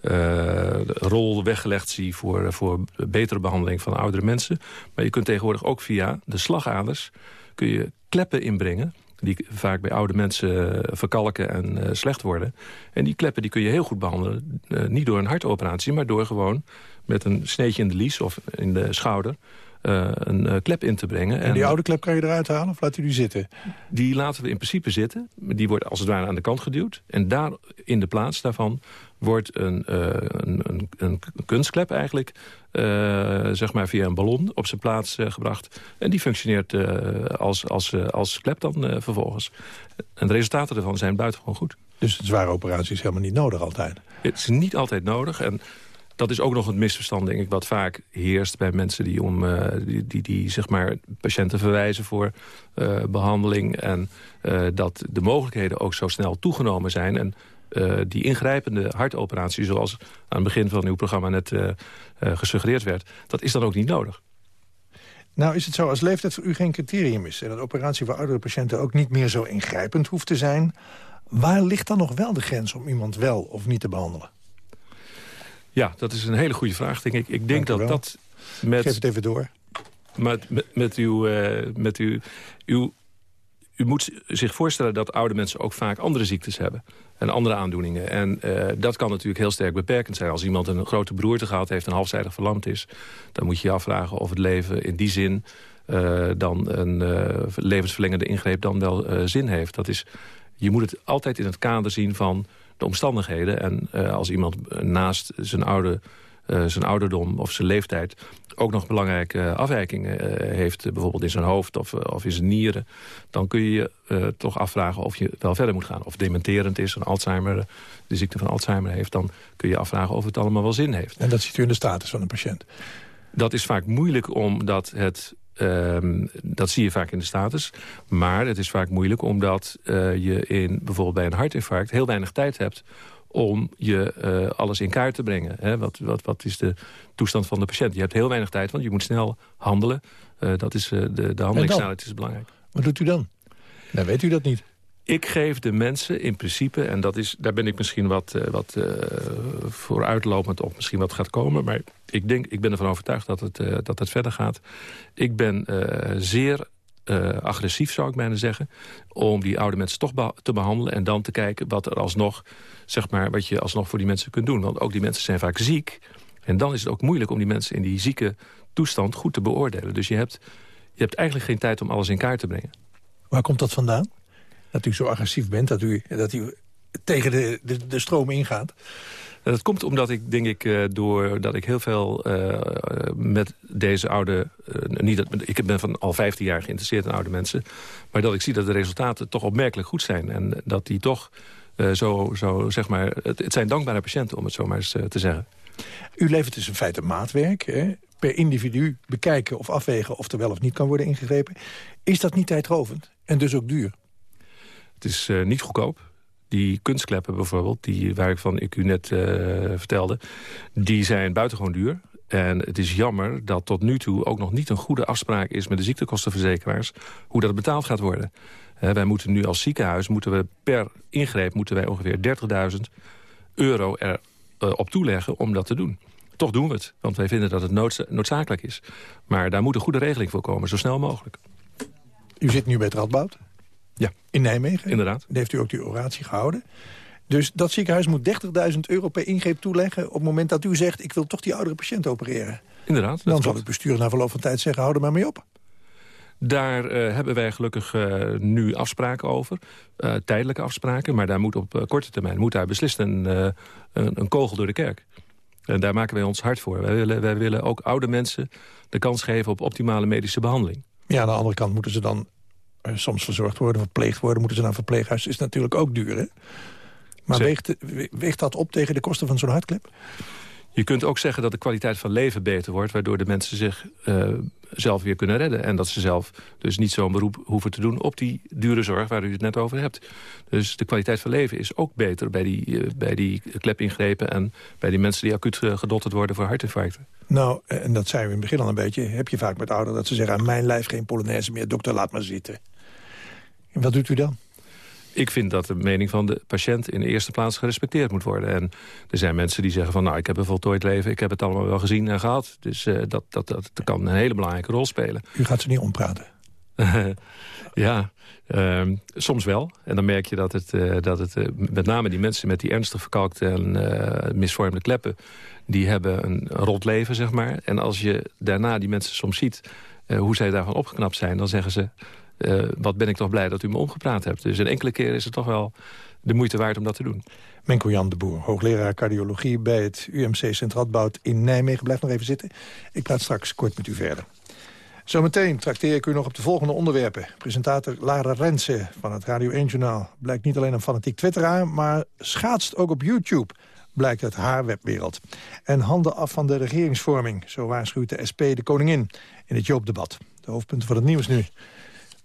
uh, rol weggelegd zie... Voor, voor betere behandeling van oudere mensen. Maar je kunt tegenwoordig ook via de slagaders kun je kleppen inbrengen die vaak bij oude mensen verkalken en uh, slecht worden. En die kleppen die kun je heel goed behandelen. Uh, niet door een hartoperatie, maar door gewoon met een sneetje in de lies of in de schouder... een klep in te brengen. En die oude klep kan je eruit halen of laat u die zitten? Die laten we in principe zitten. Die wordt als het ware aan de kant geduwd. En daar in de plaats daarvan wordt een, een, een, een, kunstklep eigenlijk... zeg maar via een ballon op zijn plaats gebracht. En die functioneert als, als, als klep dan vervolgens. En de resultaten ervan zijn buitengewoon goed. Dus een zware operatie is helemaal niet nodig altijd? Het is niet altijd nodig. En dat is ook nog een misverstand, denk ik, wat vaak heerst bij mensen die, om, uh, die, die, die, zeg maar, patiënten verwijzen voor uh, behandeling. En uh, dat de mogelijkheden ook zo snel toegenomen zijn. En die ingrijpende hartoperatie, zoals aan het begin van uw programma net gesuggereerd werd, dat is dan ook niet nodig. Nou is het zo, als leeftijd voor u geen criterium is... en dat operatie voor oudere patiënten ook niet meer zo ingrijpend hoeft te zijn... waar ligt dan nog wel de grens om iemand wel of niet te behandelen? Ja, dat is een hele goede vraag, denk ik. Ik denk dat dat met... Geef het even door. Met, met, met, uw, met uw, uw... U moet zich voorstellen dat oude mensen ook vaak andere ziektes hebben. En andere aandoeningen. En uh, dat kan natuurlijk heel sterk beperkend zijn. Als iemand een grote beroerte gehad heeft en halfzijdig verlamd is... dan moet je je afvragen of het leven in die zin... Uh, dan een levensverlengende ingreep dan wel zin heeft. Dat is, je moet het altijd in het kader zien van de omstandigheden. En als iemand naast zijn, oude, zijn ouderdom of zijn leeftijd... ook nog belangrijke afwijkingen uh, heeft, bijvoorbeeld in zijn hoofd of, of in zijn nieren... dan kun je je toch afvragen of je wel verder moet gaan. Of dementerend is, een Alzheimer, de ziekte van Alzheimer heeft... dan kun je afvragen of het allemaal wel zin heeft. En dat ziet u in de status van een patiënt? Dat is vaak moeilijk omdat het Um, dat zie je vaak in de status. Maar het is vaak moeilijk omdat uh, je in, bijvoorbeeld bij een hartinfarct... heel weinig tijd hebt om je uh, alles in kaart te brengen. Hè? Wat, wat, wat is de toestand van de patiënt? Je hebt heel weinig tijd, want je moet snel handelen. Uh, dat is, de, de handelingssnelheid is belangrijk. Wat doet u dan? Dan weet u dat niet. Ik geef de mensen in principe, en dat is, daar ben ik misschien wat, wat vooruitlopend op misschien wat gaat komen. Maar ik, denk, ik ben ervan overtuigd dat het, dat het verder gaat. Ik ben zeer agressief, zou ik bijna zeggen. Om die oude mensen toch te behandelen. En dan te kijken wat er alsnog, zeg maar, wat je alsnog voor die mensen kunt doen. Want ook die mensen zijn vaak ziek. En dan is het ook moeilijk om die mensen in die zieke toestand goed te beoordelen. Dus je hebt, je hebt eigenlijk geen tijd om alles in kaart te brengen. Waar komt dat vandaan? dat u zo agressief bent, dat u, dat u tegen de, de, de stroom ingaat? Dat komt omdat ik, denk ik, uh, doordat ik heel veel uh, met deze oude... Niet dat, ik ben van al 15 jaar geïnteresseerd in oude mensen... maar dat ik zie dat de resultaten toch opmerkelijk goed zijn. En dat die toch zo, zo, zeg maar... Het, het, zijn dankbare patiënten, om het zo maar eens te zeggen. U levert dus in feite maatwerk. Hè? Per individu bekijken of afwegen of er wel of niet kan worden ingegrepen. Is dat niet tijdrovend en dus ook duur? Het is uh, niet goedkoop. Die kunstkleppen bijvoorbeeld, die, waar ik van ik u net uh, vertelde... die zijn buitengewoon duur. En het is jammer dat tot nu toe ook nog niet een goede afspraak is... met de ziektekostenverzekeraars, hoe dat betaald gaat worden. Wij moeten nu als ziekenhuis, moeten we per ingreep... moeten wij ongeveer 30.000 euro er op toeleggen om dat te doen. Toch doen we het, want wij vinden dat het noodzakelijk is. Maar daar moet een goede regeling voor komen, zo snel mogelijk. U zit nu bij het Radboud? Ja. In Nijmegen? Inderdaad. Daar heeft u ook die oratie gehouden. Dus dat ziekenhuis moet 30.000 euro per ingreep toeleggen... op het moment dat u zegt, ik wil toch die oudere patiënt opereren. Inderdaad. Dan zal het bestuur na verloop van tijd zeggen, hou er maar mee op. Daar uh, hebben wij gelukkig uh, nu afspraken over. Uh, tijdelijke afspraken, maar daar moet op korte termijn... moet daar beslist een, een, een, kogel door de kerk. En daar maken wij ons hard voor. Wij willen, wij willen ook oude mensen de kans geven op optimale medische behandeling. Ja, aan de andere kant moeten ze dan eh, soms verzorgd worden, verpleegd worden... moeten ze naar een verpleeghuis. is natuurlijk ook duur, hè? Maar weegt, weegt dat op tegen de kosten van zo'n hartklep? Je kunt ook zeggen dat de kwaliteit van leven beter wordt... waardoor de mensen zich uh, zelf weer kunnen redden. En dat ze zelf dus niet zo'n beroep hoeven te doen... op die dure zorg waar u het net over hebt. Dus de kwaliteit van leven is ook beter bij die, uh, bij die klepingrepen... en bij die mensen die acuut gedotterd worden voor hartinfarcten. Nou, en dat zei u in het begin al een beetje... heb je vaak met ouderen dat ze zeggen... aan mijn lijf geen Polonaise meer, dokter, laat maar zitten. En wat doet u dan? Ik vind dat de mening van de patiënt in de eerste plaats gerespecteerd moet worden. En er zijn mensen die zeggen van nou, ik heb een voltooid leven... ik heb het allemaal wel gezien en gehad. Dus uh, dat, dat, dat, kan een hele belangrijke rol spelen. U gaat ze niet ompraten? ja, uh, soms wel. En dan merk je dat het, uh, dat het uh, met name die mensen met die ernstig verkalkte en misvormde kleppen... die hebben een rot leven, zeg maar. En als je daarna die mensen soms ziet hoe zij daarvan opgeknapt zijn... dan zeggen ze, wat ben ik toch blij dat u me omgepraat hebt. Dus een enkele keer is het toch wel de moeite waard om dat te doen. Menko Jan de Boer, hoogleraar cardiologie bij het UMC Sint-Radboud in Nijmegen. Blijf nog even zitten. Ik praat straks kort met u verder. Zometeen trakteer ik u nog op de volgende onderwerpen. Presentator Lara Rensen van het Radio 1-journaal... blijkt niet alleen een fanatiek twitteraar... maar schaatst ook op YouTube, blijkt uit haar webwereld. En handen af van de regeringsvorming, zo waarschuwt de SP de koningin... in het Joop-debat. De hoofdpunten van het nieuws nu.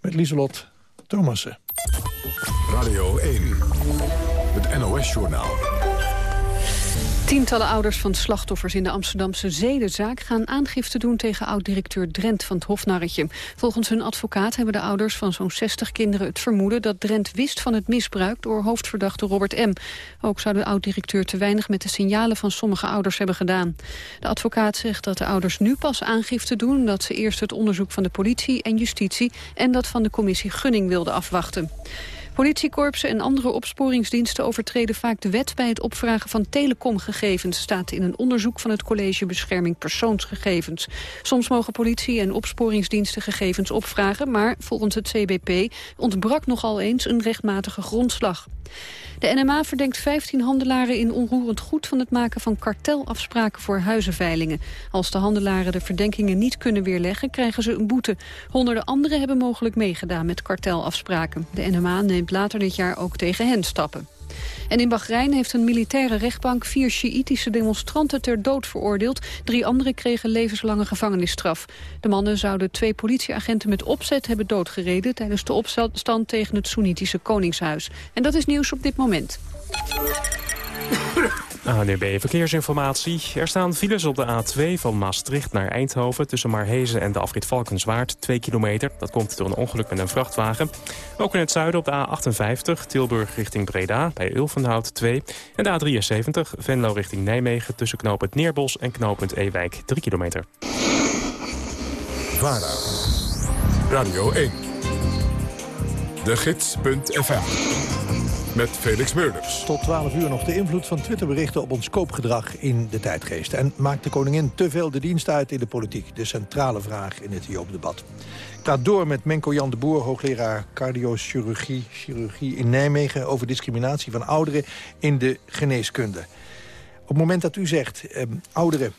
Met Lieselot Thomassen. Radio 1, het NOS-journaal. Tientallen ouders van slachtoffers in de Amsterdamse zedenzaak... gaan aangifte doen tegen oud-directeur Drent van het Hofnarretje. Volgens hun advocaat hebben de ouders van zo'n 60 kinderen het vermoeden... dat Drent wist van het misbruik door hoofdverdachte Robert M. Ook zou de oud-directeur te weinig met de signalen van sommige ouders hebben gedaan. De advocaat zegt dat de ouders nu pas aangifte doen... dat ze eerst het onderzoek van de politie en justitie... en dat van de commissie Gunning wilden afwachten. Politiekorpsen en andere opsporingsdiensten overtreden vaak de wet bij het opvragen van telecomgegevens, staat in een onderzoek van het College Bescherming Persoonsgegevens. Soms mogen politie en opsporingsdiensten gegevens opvragen, maar volgens het CBP ontbrak nogal eens een rechtmatige grondslag. De NMA verdenkt 15 handelaren in onroerend goed van het maken van kartelafspraken voor huizenveilingen. Als de handelaren de verdenkingen niet kunnen weerleggen, krijgen ze een boete. Honderden anderen hebben mogelijk meegedaan met kartelafspraken. De NMA neemt later dit jaar ook tegen hen stappen. En in Bahrein heeft een militaire rechtbank vier Sjiïtische demonstranten ter dood veroordeeld. Drie anderen kregen levenslange gevangenisstraf. De mannen zouden twee politieagenten met opzet hebben doodgereden... tijdens de opstand tegen het Soenitische Koningshuis. En dat is nieuws op dit moment. ANUB Verkeersinformatie. Er staan files op de A2 van Maastricht naar Eindhoven... tussen Marhezen en de afrit Valkenswaard, 2 kilometer. Dat komt door een ongeluk met een vrachtwagen. Ook in het zuiden op de A58, Tilburg richting Breda... bij Ulvenhout 2. En de A73, Venlo richting Nijmegen... tussen knooppunt Neerbos en knooppunt Ewijk, 3 kilometer. VARA, Radio 1, de gids.fm met Felix Meurders. Tot 12 uur nog de invloed van Twitterberichten op ons koopgedrag in de tijdgeest. En maakt de koningin te veel de dienst uit in de politiek? De centrale vraag in het Joop-debat. Ik ga door met Menko Jan de Boer, hoogleraar cardiochirurgie chirurgie in Nijmegen... over discriminatie van ouderen in de geneeskunde. Op het moment dat u zegt, eh, ouderen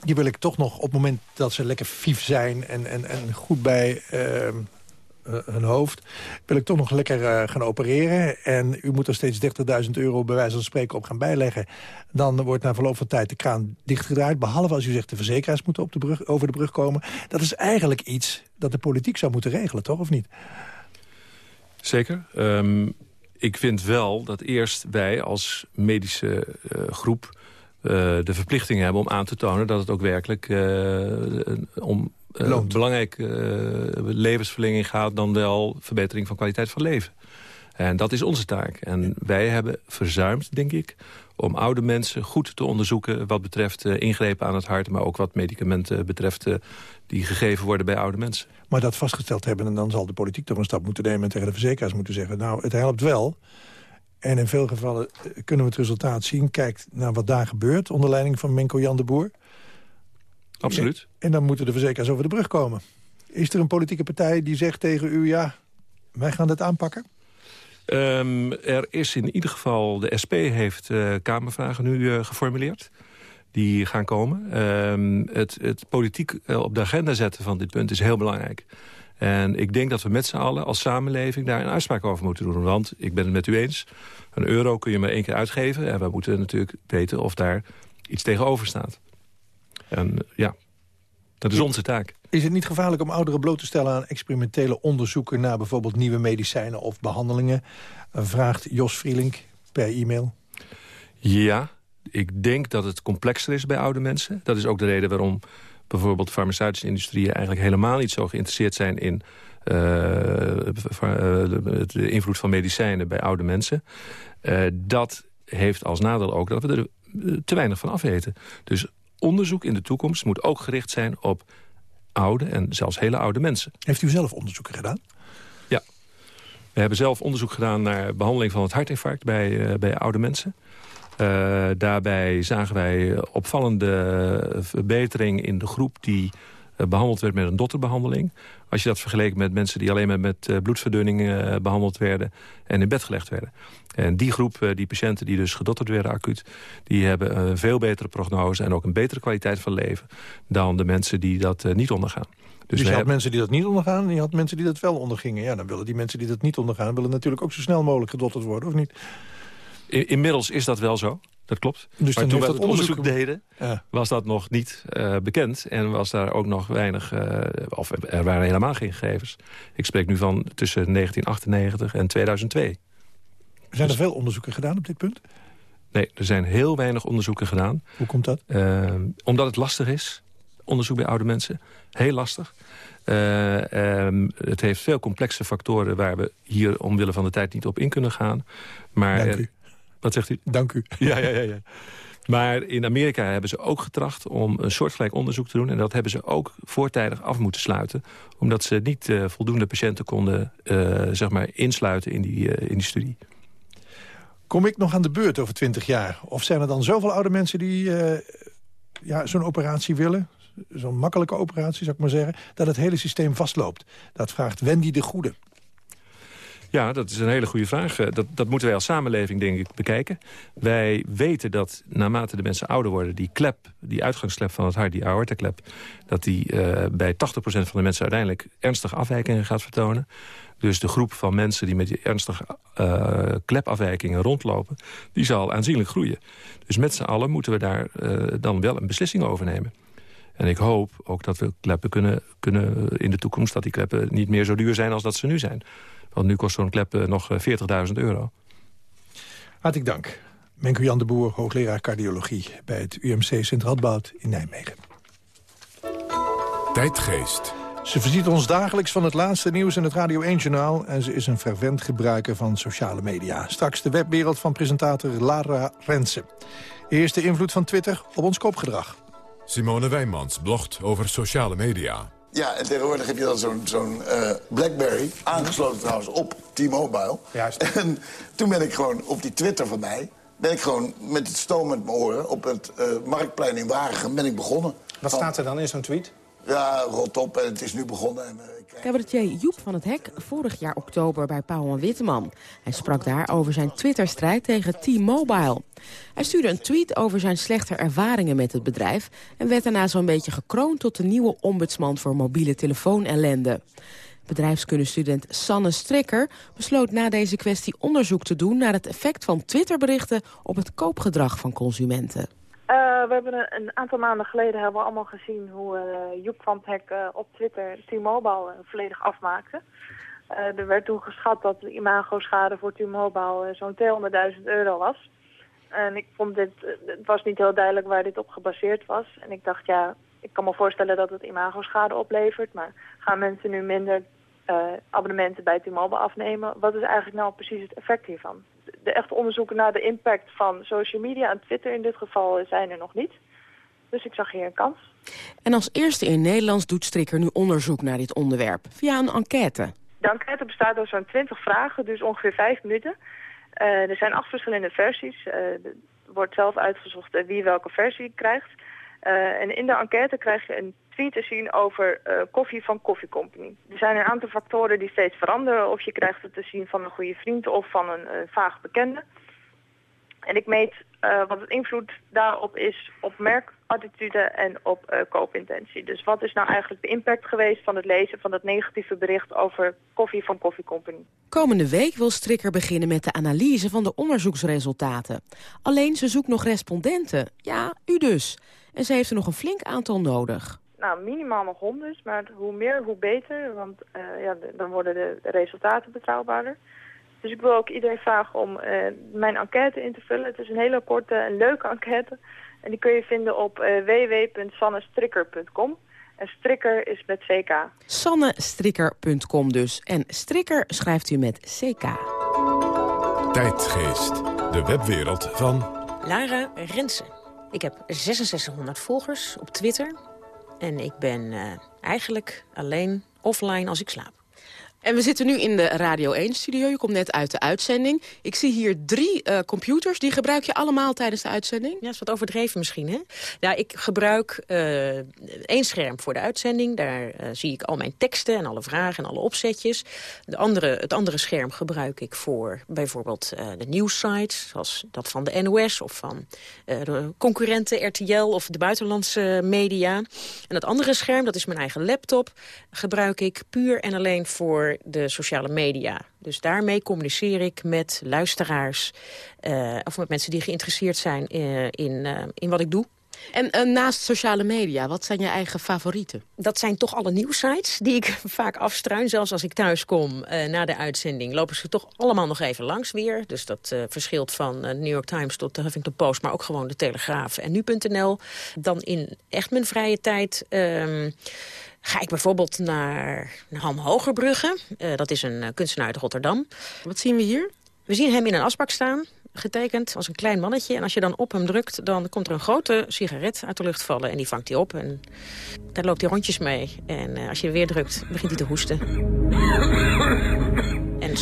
die wil ik toch nog op het moment dat ze lekker fief zijn... en, en, en goed bij uh, eh, hun hoofd... wil ik toch nog lekker uh, gaan opereren. En u moet er steeds 30.000 euro bij wijze van spreken op gaan bijleggen. Dan wordt na verloop van tijd de kraan dichtgedraaid. Behalve als u zegt de verzekeraars moeten op de brug, over de brug komen. Dat is eigenlijk iets dat de politiek zou moeten regelen, toch? Of niet? Zeker. Um, ik vind wel dat eerst wij als medische uh, groep... De verplichting hebben om aan te tonen dat het ook werkelijk om uh, belangrijke uh, levensverlenging gaat... dan wel verbetering van kwaliteit van leven. En dat is onze taak. En wij hebben verzuimd, denk ik, om oude mensen goed te onderzoeken... wat betreft uh, ingrepen aan het hart, maar ook wat medicamenten betreft... die gegeven worden bij oude mensen. Maar dat vastgesteld hebben, en dan zal de politiek toch een stap moeten nemen... en tegen de verzekeraars moeten zeggen, nou, het helpt wel... En in veel gevallen kunnen we het resultaat zien. Kijk naar wat daar gebeurt onder leiding van Menko Jan de Boer. Absoluut. En dan moeten de verzekeraars over de brug komen. Is er een politieke partij die zegt tegen u... ja, wij gaan dit aanpakken? Um, er is in ieder geval... de SP heeft uh, Kamervragen nu uh, geformuleerd. Die gaan komen. Um, het, het politiek uh, op de agenda zetten van dit punt is heel belangrijk. En ik denk dat we met z'n allen als samenleving daar een uitspraak over moeten doen. Want, ik ben het met u eens, een euro kun je maar één keer uitgeven. En we moeten natuurlijk weten of daar iets tegenover staat. En ja, dat is onze taak. Is het niet gevaarlijk om ouderen bloot te stellen aan experimentele onderzoeken... naar bijvoorbeeld nieuwe medicijnen of behandelingen? Eh, vraagt Jos Vrielink per e-mail. Ja, ik denk dat het complexer is bij oude mensen. Dat is ook de reden waarom bijvoorbeeld farmaceutische industrieën... eigenlijk helemaal niet zo geïnteresseerd zijn in uh, de invloed van medicijnen bij oude mensen. Uh, dat heeft als nadeel ook dat we er te weinig van afweten. Dus onderzoek in de toekomst moet ook gericht zijn op oude en zelfs hele oude mensen. Heeft u zelf onderzoeken gedaan? Ja. We hebben zelf onderzoek gedaan naar behandeling van het hartinfarct bij, uh, bij oude mensen. Uh, daarbij zagen wij opvallende verbetering in de groep die behandeld werd met een dotterbehandeling. Als je dat vergeleek met mensen die alleen maar met uh, bloedverdunning behandeld werden en in bed gelegd werden. En die groep, die patiënten die dus gedotterd werden acuut... die hebben een veel betere prognose en ook een betere kwaliteit van leven... dan de mensen die dat niet ondergaan. Dus, dus je had mensen die dat niet ondergaan en je had mensen die dat wel ondergingen. Ja, dan willen die mensen die dat niet ondergaan... willen natuurlijk ook zo snel mogelijk gedotterd worden, of niet? In, inmiddels is dat wel zo. Dat klopt. Dus maar toen we dat onderzoek, onderzoek deden, ja. was dat nog niet uh, bekend. En was daar ook nog weinig, uh, of er waren helemaal geen gegevens. Ik spreek nu van tussen 1998 en 2002. Zijn er veel onderzoeken gedaan op dit punt? Nee, er zijn heel weinig onderzoeken gedaan. Hoe komt dat? Uh, omdat het lastig is, onderzoek bij oude mensen. Heel lastig. Um, het heeft veel complexe factoren waar we hier omwille van de tijd niet op in kunnen gaan. Maar, Dank u. Wat zegt u? Dank u. Ja, ja, ja, ja. Maar in Amerika hebben ze ook getracht om een soortgelijk onderzoek te doen. En dat hebben ze ook voortijdig af moeten sluiten. Omdat ze niet uh, voldoende patiënten konden uh, zeg maar insluiten in die, uh, in die studie. Kom ik nog aan de beurt over twintig jaar? Of zijn er dan zoveel oude mensen die ja, zo'n operatie willen? Zo'n makkelijke operatie, zou ik maar zeggen. Dat het hele systeem vastloopt. Dat vraagt Wendy de Goede. Ja, dat is een hele goede vraag. Dat, dat moeten wij als samenleving, denk ik, bekijken. Wij weten dat naarmate de mensen ouder worden... die klep, die uitgangsklep van het hart, die aortaklep... dat die uh, bij 80% van de mensen uiteindelijk ernstige afwijkingen gaat vertonen. Dus de groep van mensen die met die ernstige uh, klepafwijkingen rondlopen... die zal aanzienlijk groeien. Dus met z'n allen moeten we daar dan wel een beslissing over nemen. En ik hoop ook dat we kleppen kunnen, kunnen in de toekomst... dat die kleppen niet meer zo duur zijn als dat ze nu zijn. Want nu kost zo'n klep nog 40.000 euro. Hartelijk dank. Menko Jan de Boer, hoogleraar cardiologie... bij het UMC Sint-Radboud in Nijmegen. Tijdgeest. Ze voorziet ons dagelijks van het laatste nieuws in het Radio 1-journaal... en ze is een fervent gebruiker van sociale media. Straks de webwereld van presentator Lara Rensen. Eerst de invloed van Twitter op ons koopgedrag. Simone Wijmans blogt over sociale media. Ja, en tegenwoordig heb je dan zo'n zo'n uh, Blackberry, aangesloten trouwens op T-Mobile. Juist. En toen ben ik gewoon op die Twitter van mij... ben ik gewoon met het stoom met mijn oren op het uh, Marktplein in Waregem ben ik begonnen. Wat staat er dan in zo'n tweet? Ja, rot op en het is nu begonnen. En, uh, Cabaretier Joep van het Hek vorig jaar oktober bij Pauw en Witteman. Hij sprak daar over zijn Twitter-strijd tegen T-Mobile. Hij stuurde een tweet over zijn slechte ervaringen met het bedrijf... en werd daarna zo'n beetje gekroond tot de nieuwe ombudsman voor mobiele telefoonellende. Bedrijfskundestudent Sanne Strikker besloot na deze kwestie onderzoek te doen... naar het effect van Twitterberichten op het koopgedrag van consumenten. Uh, we hebben een, een, aantal maanden geleden hebben we allemaal gezien hoe uh, Joep van Hek uh, op Twitter T-Mobile volledig afmaakte. er werd toen geschat dat de imago-schade voor T-Mobile zo'n 200.000 euro was. En ik vond dit, het was niet heel duidelijk waar dit op gebaseerd was. En ik dacht, ja, ik kan me voorstellen dat het imago-schade oplevert, maar gaan mensen nu minder abonnementen bij T-Mobile afnemen? Wat is eigenlijk nou precies het effect hiervan? De echte onderzoeken naar de impact van social media en Twitter in dit geval zijn er nog niet. Dus ik zag hier een kans. En als eerste in Nederlands doet Strikker nu onderzoek naar dit onderwerp via een enquête. De enquête bestaat uit zo'n 20 vragen, dus ongeveer 5 minuten. Uh, er zijn acht verschillende versies. Uh, er wordt zelf uitgezocht wie welke versie krijgt. Uh, en in de enquête krijg je een te zien over uh, koffie van Coffee Company. Er zijn een aantal factoren die steeds veranderen. Of je krijgt het te zien van een goede vriend of van een uh, vaag bekende. En ik meet uh, wat het invloed daarop is op merkattitude en op koopintentie. Dus wat is nou eigenlijk de impact geweest van het lezen van dat negatieve bericht over koffie van Coffee Company? Komende week wil Strikker beginnen met de analyse van de onderzoeksresultaten. Alleen ze zoekt nog respondenten. Ja, u dus. En ze heeft er nog een flink aantal nodig nou, minimaal nog honderd, maar hoe meer, hoe beter. Want uh, ja, dan worden de resultaten betrouwbaarder. Dus ik wil ook iedereen vragen om uh, mijn enquête in te vullen. Het is een hele korte en leuke enquête. En die kun je vinden op uh, www.sannestrikker.com. En strikker is met CK. Sannestrikker.com dus. En strikker schrijft u met CK. Tijdgeest, de webwereld van... Lara Rensen. Ik heb 6600 volgers op Twitter. En ik ben uh, eigenlijk alleen offline als ik slaap. En we zitten nu in de Radio 1-studio. Je komt net uit de uitzending. Ik zie hier drie uh, computers. Die gebruik je allemaal tijdens de uitzending? Ja, dat is wat overdreven misschien, hè? Ja, ik gebruik uh, één scherm voor de uitzending. Daar uh, zie ik al mijn teksten en alle vragen en alle opzetjes. De andere, het andere scherm gebruik ik voor bijvoorbeeld de nieuwssites... zoals dat van de NOS of van concurrenten RTL of de buitenlandse media. En dat andere scherm, dat is mijn eigen laptop... gebruik ik puur en alleen voor de sociale media. Dus daarmee communiceer ik met luisteraars... Uh, of met mensen die geïnteresseerd zijn in, in, uh, in wat ik doe. En naast sociale media, wat zijn je eigen favorieten? Dat zijn toch alle nieuwsites die ik vaak afstruin. Zelfs als ik thuis kom na de uitzending... lopen ze toch allemaal nog even langs weer. Dus dat verschilt van New York Times tot de Huffington Post... maar ook gewoon de Telegraaf en Nu.nl. Dan in echt mijn vrije tijd... Ehm, Ga ik bijvoorbeeld naar, Ham Hogerbrugge. Uh, dat is een uh, kunstenaar uit Rotterdam. Wat zien we hier? We zien hem in een asbak staan, getekend als een klein mannetje. En als je dan op hem drukt, dan komt er een grote sigaret uit de lucht vallen. En die vangt hij op en daar loopt hij rondjes mee. En uh, als je weer drukt, begint hij te hoesten. En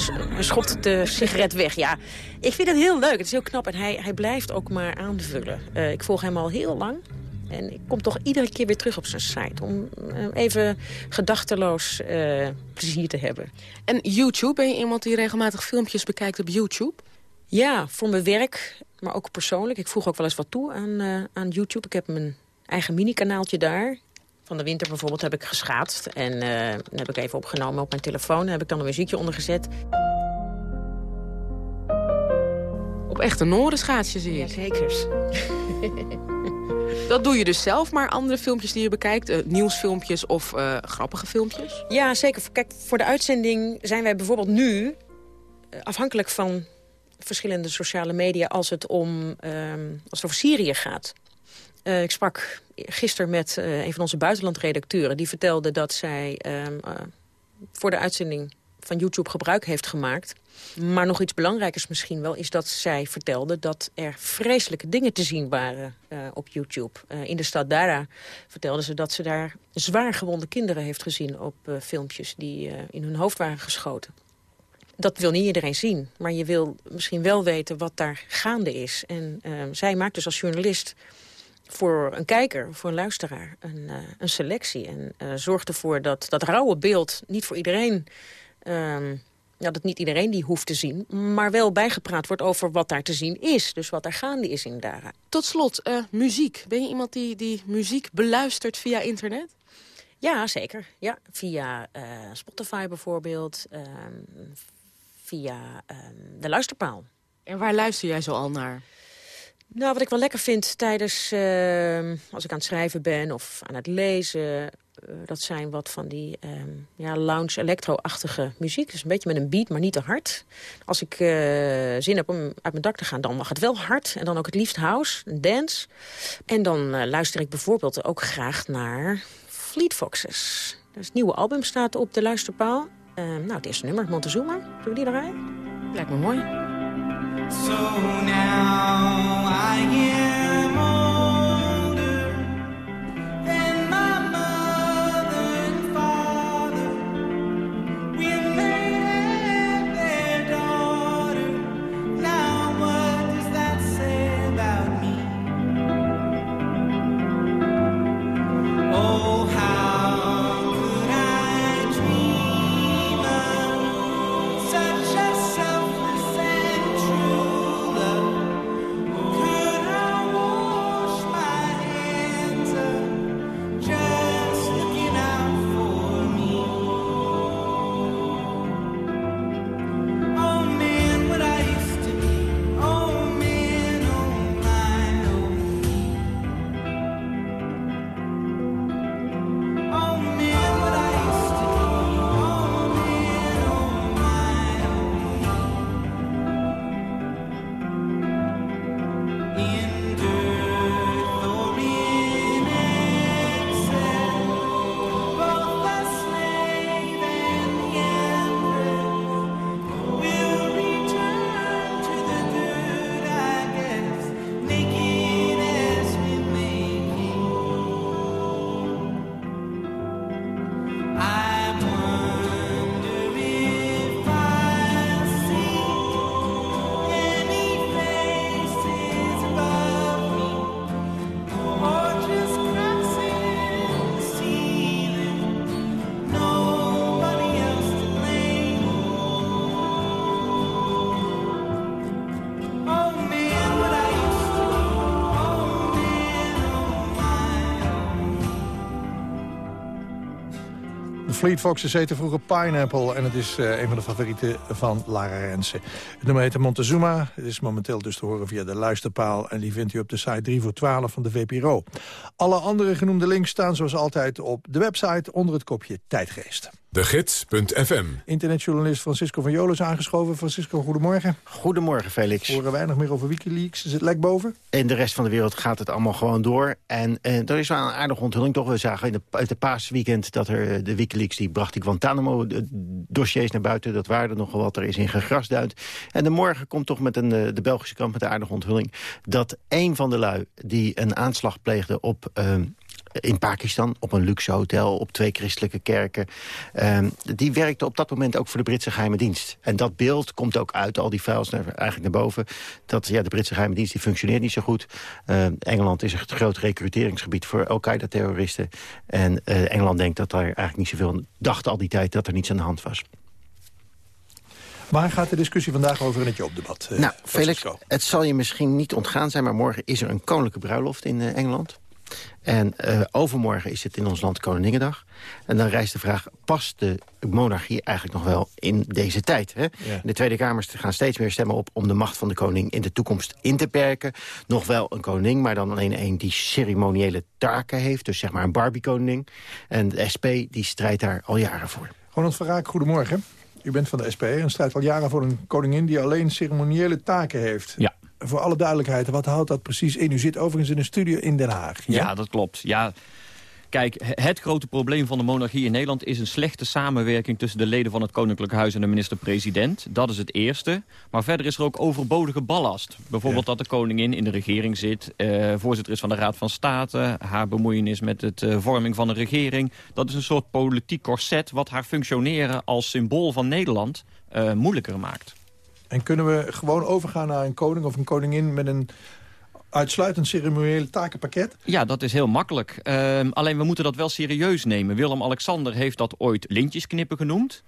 schopt de sigaret weg. Ja, ik vind het heel leuk. Het is heel knap. En hij, hij blijft ook maar aanvullen. ik volg hem al heel lang. En ik kom toch iedere keer weer terug op zijn site... om uh, even gedachteloos uh, plezier te hebben. En YouTube, ben je iemand die regelmatig filmpjes bekijkt op YouTube? Ja, voor mijn werk, maar ook persoonlijk. Ik voeg ook wel eens wat toe aan, uh, aan YouTube. Ik heb mijn eigen mini-kanaaltje daar. Van de winter bijvoorbeeld heb ik geschaatst. En dat heb ik even opgenomen op mijn telefoon. Daar heb ik dan een muziekje onder gezet. Op echte Noorden schaats je, zie ik. Ja, zeker. Dat doe je dus zelf, maar andere filmpjes die je bekijkt? Uh, nieuwsfilmpjes of uh, grappige filmpjes? Ja, zeker. Kijk, voor de uitzending zijn wij bijvoorbeeld nu... Uh, afhankelijk van verschillende sociale media... als het, om, um, als het over Syrië gaat. ik sprak gisteren met een van onze buitenlandredacteuren... die vertelde dat zij um, voor de uitzending van YouTube gebruik heeft gemaakt. Maar nog iets belangrijkers misschien wel is dat zij vertelde... dat er vreselijke dingen te zien waren uh, op YouTube. Uh, in de stad Dara vertelde ze dat ze daar zwaar gewonde kinderen heeft gezien... op uh, filmpjes die in hun hoofd waren geschoten. Dat wil niet iedereen zien, maar je wil misschien wel weten wat daar gaande is. En zij maakt dus als journalist voor een kijker, voor een luisteraar, een, een selectie. En zorgt ervoor dat dat rauwe beeld niet voor iedereen Ja, dat niet iedereen die hoeft te zien, maar wel bijgepraat wordt over wat daar te zien is. Dus wat er gaande is in Dara. Tot slot, uh, muziek. Ben je iemand die, die muziek beluistert via internet? Ja, zeker. Ja, via uh, Spotify bijvoorbeeld. Uh, via ehm, de luisterpaal. En waar luister jij zo al naar? Nou, wat ik wel lekker vind tijdens, ehm, als ik aan het schrijven ben of aan het lezen... Eh, dat zijn wat van die um, ja, lounge electro-achtige muziek. Dus een beetje met een beat, maar niet te hard. Als ik uh, zin heb om uit mijn dak te gaan, dan mag het wel hard. En dan ook het liefst house, een dance. En dan uh, luister ik bijvoorbeeld ook graag naar Fleet Foxes. Dus het nieuwe album staat op de luisterpaal. nou, het eerste nummer, Montezuma. Zullen we die erbij? Lijkt me mooi. So now De Fleet Foxes heette vroeger Pineapple en het is eh, een van de favorieten van Lara Rensen. Het nummer heette Montezuma. Het is momenteel dus te horen via de luisterpaal en die vindt u op de site 3 voor 12 van de VPRO. Alle andere genoemde links staan zoals altijd op de website onder het kopje Tijdgeest. De Gids.fm. Internetjournalist Francisco van Jolen is aangeschoven. Francisco, goedemorgen. Goedemorgen, Felix. We horen weinig meer over Wikileaks. Is het lek boven? In de rest van de wereld gaat het allemaal gewoon door. En eh, er is wel een aardige onthulling toch. We zagen in de, uit de paasweekend dat er eh, de Wikileaks... die bracht die Guantanamo-dossiers naar buiten. Dat waren er nogal wat. Er is in gegrasduid. En de morgen komt toch met een, eh, de Belgische kant met een aardige onthulling... dat een van de lui die een aanslag pleegde op... in Pakistan, op een luxe hotel, op twee christelijke kerken. Um, die werkte op dat moment ook voor de Britse geheime dienst. En dat beeld komt ook uit, al die files naar, eigenlijk naar boven... dat ja, de Britse geheime dienst die functioneert niet zo goed. Uh, Engeland is een groot recruteringsgebied voor Al-Qaeda-terroristen. En uh, Engeland denkt dat er eigenlijk niet zoveel... dacht al die tijd dat er niets aan de hand was. Waar gaat de discussie vandaag over in het Joopdebat? Uh, nou, Felix, het zal je misschien niet ontgaan zijn... maar morgen is er een koninklijke bruiloft in uh, Engeland. En uh, overmorgen is het in ons land Koninginnedag. En dan rijst de vraag, past de monarchie eigenlijk nog wel in deze tijd? Hè? Ja. De Tweede Kamers gaan steeds meer stemmen op om de macht van de koning in de toekomst in te perken. Nog wel een koning, maar dan alleen een die ceremoniële taken heeft. Dus zeg maar een Barbie-koning. En de SP die strijdt daar al jaren voor. Ronald Verraak, goedemorgen. U bent van de SP en strijdt al jaren voor een koningin die alleen ceremoniële taken heeft. Ja voor alle duidelijkheid, wat houdt dat precies in? U zit overigens in een studio in Den Haag. Ja, ja dat klopt. Ja, Kijk, het grote probleem van de monarchie in Nederland... is een slechte samenwerking tussen de leden van het Koninklijk Huis... en de minister-president. Dat is het eerste. Maar verder is er ook overbodige ballast. Bijvoorbeeld ja. dat de koningin in de regering zit... Eh, voorzitter is van de Raad van State... haar bemoeienis met de uh, vorming van een regering. Dat is een soort politiek corset... wat haar functioneren als symbool van Nederland uh, moeilijker maakt. En kunnen we gewoon overgaan naar een koning of een koningin... met een uitsluitend ceremoniële takenpakket? Ja, dat is heel makkelijk. Uh, alleen we moeten dat wel serieus nemen. Willem-Alexander heeft dat ooit lintjes knippen genoemd.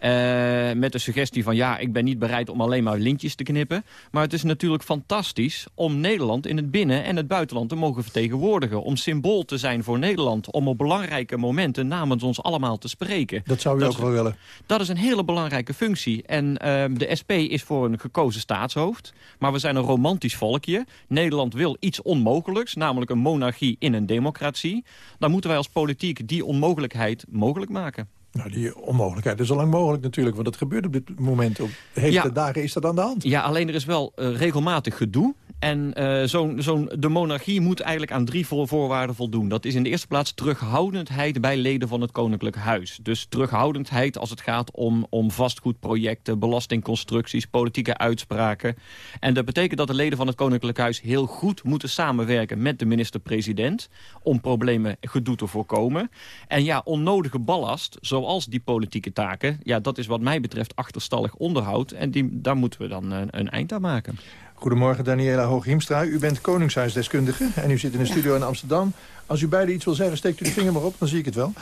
Uh, met de suggestie van ja, ik ben niet bereid om alleen maar lintjes te knippen. Maar het is natuurlijk fantastisch om Nederland in het binnen- en het buitenland te mogen vertegenwoordigen. Om symbool te zijn voor Nederland. Om op belangrijke momenten namens ons allemaal te spreken. Dat zou u dat ook wel willen. Dat is een hele belangrijke functie. En uh, de SP is voor een gekozen staatshoofd. Maar we zijn een romantisch volkje. Nederland wil iets onmogelijks, namelijk een monarchie in een democratie. Dan moeten wij als politiek die onmogelijkheid mogelijk maken. Nou, die onmogelijkheid is al lang mogelijk natuurlijk, want dat gebeurt op dit moment. Op hele ja. dagen is dat aan de hand. Ja, alleen er is wel uh, regelmatig gedoe. En uh, zo'n de monarchie moet eigenlijk aan drie voorwaarden voldoen. Dat is in de eerste plaats terughoudendheid bij leden van het Koninklijk Huis. Dus terughoudendheid als het gaat om, om vastgoedprojecten, belastingconstructies, politieke uitspraken. En dat betekent dat de leden van het Koninklijk Huis heel goed moeten samenwerken met de minister-president om problemen gedoe te voorkomen. En ja, onnodige ballast, zoals die politieke taken, ja, dat is wat mij betreft achterstallig onderhoud. En die, daar moeten we dan een, een eind aan maken. Goedemorgen, Daniela Hooghiemstra. U bent koningshuisdeskundige en u zit in een studio in Amsterdam. Als u beide iets wil zeggen, steekt u de vinger maar op, dan zie ik het wel.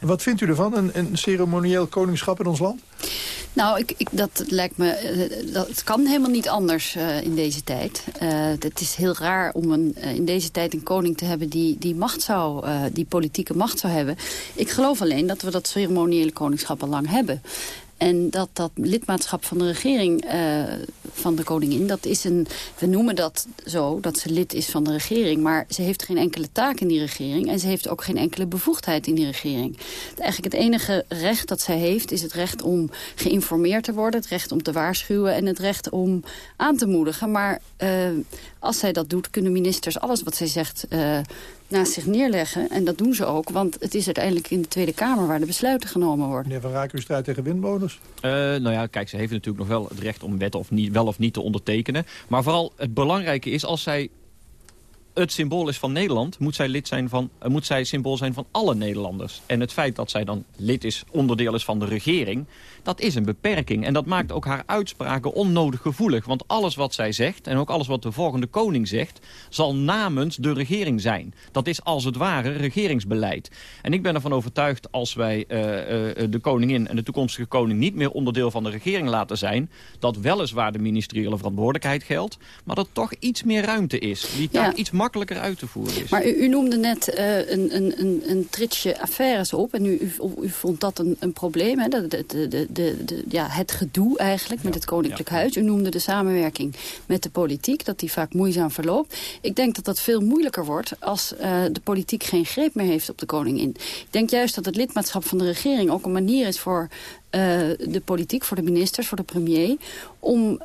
Wat vindt u ervan, een, een ceremonieel koningschap in ons land? Nou, ik, ik, dat lijkt me... Uh, dat, het kan helemaal niet anders uh, in deze tijd. Uh, het is heel raar om een, in deze tijd een koning te hebben... die, die, macht zou, die politieke macht zou hebben. Ik geloof alleen dat we dat ceremoniële koningschap al lang hebben. En dat dat lidmaatschap van de regering uh, van de koningin, dat is een, we noemen dat zo, dat ze lid is van de regering. Maar ze heeft geen enkele taak in die regering en ze heeft ook geen enkele bevoegdheid in die regering. Eigenlijk het enige recht dat zij heeft is het recht om geïnformeerd te worden, het recht om te waarschuwen en het recht om aan te moedigen. Maar uh, als zij dat doet, kunnen ministers alles wat zij zegt uh, naast zich neerleggen. En dat doen ze ook, want het is uiteindelijk in de Tweede Kamer waar de besluiten genomen worden. Meneer Van Raak, u strijd tegen windmolens? Uh, nou ja, kijk, ze heeft natuurlijk nog wel het recht om wetten of niet, wel of niet te ondertekenen. Maar vooral het belangrijke is, als zij het symbool is van Nederland, moet zij, lid zijn van, uh, moet zij symbool zijn van alle Nederlanders. En het feit dat zij dan lid is, onderdeel is van de regering, dat is een beperking. En dat maakt ook haar uitspraken onnodig gevoelig. Want alles wat zij zegt, en ook alles wat de volgende koning zegt... zal namens de regering zijn. Dat is als het ware regeringsbeleid. En ik ben ervan overtuigd als wij uh, uh, de koningin en de toekomstige koning... niet meer onderdeel van de regering laten zijn... dat weliswaar de ministeriële verantwoordelijkheid geldt... maar dat toch iets meer ruimte is. Die taak ja. iets makkelijker uit te voeren is. Maar u, u noemde net uh, een, een, een, een tritsje affaires op. En u, u, u vond dat een, een probleem, hè? De, de, de, de, de, ja, het gedoe eigenlijk met het Koninklijk Huis. U noemde de samenwerking met de politiek, dat die vaak moeizaam verloopt. Ik denk dat dat veel moeilijker wordt als uh, de politiek geen greep meer heeft op de koningin. Ik denk juist dat het lidmaatschap van de regering ook een manier is voor uh, de politiek, voor de ministers, voor de premier... om uh,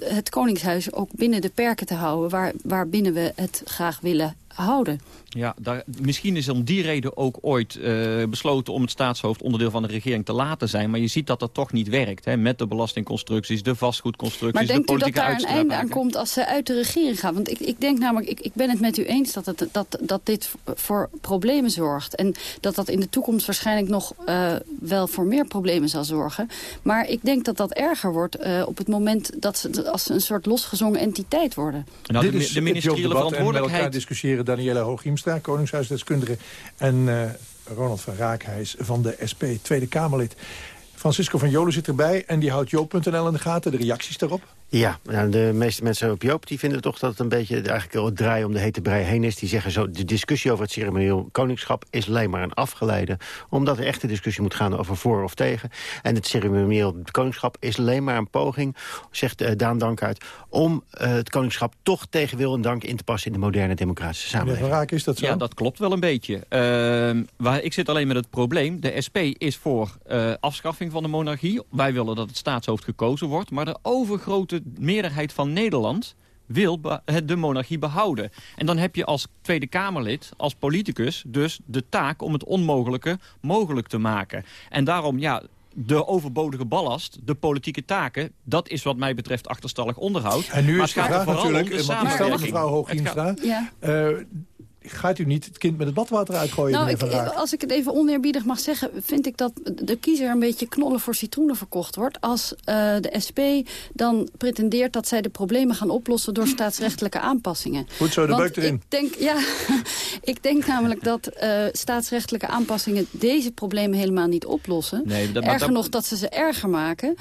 het Koningshuis ook binnen de perken te houden... Waar, waarbinnen we het graag willen houden. Ja, daar, misschien is om die reden ook ooit uh, besloten om het staatshoofd onderdeel van de regering te laten zijn. Maar je ziet dat dat toch niet werkt. Hè, met de belastingconstructies, de vastgoedconstructies, de politieke Maar denkt u dat daar een einde aan komt als ze uit de regering gaan? Want ik, ik denk namelijk, ik, ik ben het met u eens dat, het, dat, dat dit voor problemen zorgt. En dat dat in de toekomst waarschijnlijk nog uh, wel voor meer problemen zal zorgen. Maar ik denk dat dat erger wordt uh, op het moment dat ze als ze een soort losgezongen entiteit worden. Nou, Dit de, is de ministeriële verantwoordelijkheid... En met elkaar discussiëren Daniela Hooghiemstra, Koningshuisdeskundige... en uh, Ronald van Raakhuis van de SP, Tweede Kamerlid. Francisco van Jolen zit erbij en die houdt Joop.nl in de gaten. De reacties daarop? Ja, nou, de meeste mensen op Joop die vinden toch dat het een beetje eigenlijk het draai om de hete brei heen is. Die zeggen zo, de discussie over het ceremonieel koningschap is alleen maar een afgeleide. Omdat er echt de discussie moet gaan over voor of tegen. En het ceremonieel koningschap is alleen maar een poging, zegt uh, Daan Dankuit, om uh, het koningschap toch tegen wil en dank in te passen in de moderne democratische samenleving. Raak is dat zo? Ja, dat klopt wel een beetje. Uh, waar, ik zit alleen met het probleem. De SP is voor uh, afschaffing van de monarchie. Wij willen dat het staatshoofd gekozen wordt. Maar de overgrote meerderheid van Nederland wil de monarchie behouden. En dan heb je als Tweede Kamerlid, als politicus... dus de taak om het onmogelijke mogelijk te maken. En daarom, ja, de overbodige ballast, de politieke taken... dat is wat mij betreft achterstallig onderhoud. En nu maar is de vraag natuurlijk, want die mevrouw Hooghiemstra... Ja. Uh, gaat u niet het kind met het badwater uitgooien, nou, ik, Als ik het even oneerbiedig mag zeggen... vind ik dat de kiezer een beetje knollen voor citroenen verkocht wordt... als uh, de SP dan pretendeert dat zij de problemen gaan oplossen... door staatsrechtelijke aanpassingen. Goed zo, de Want erin. Ik denk, ja, ik denk namelijk dat uh, staatsrechtelijke aanpassingen... deze problemen helemaal niet oplossen. Nee, dat, erger dat... nog dat ze ze erger maken.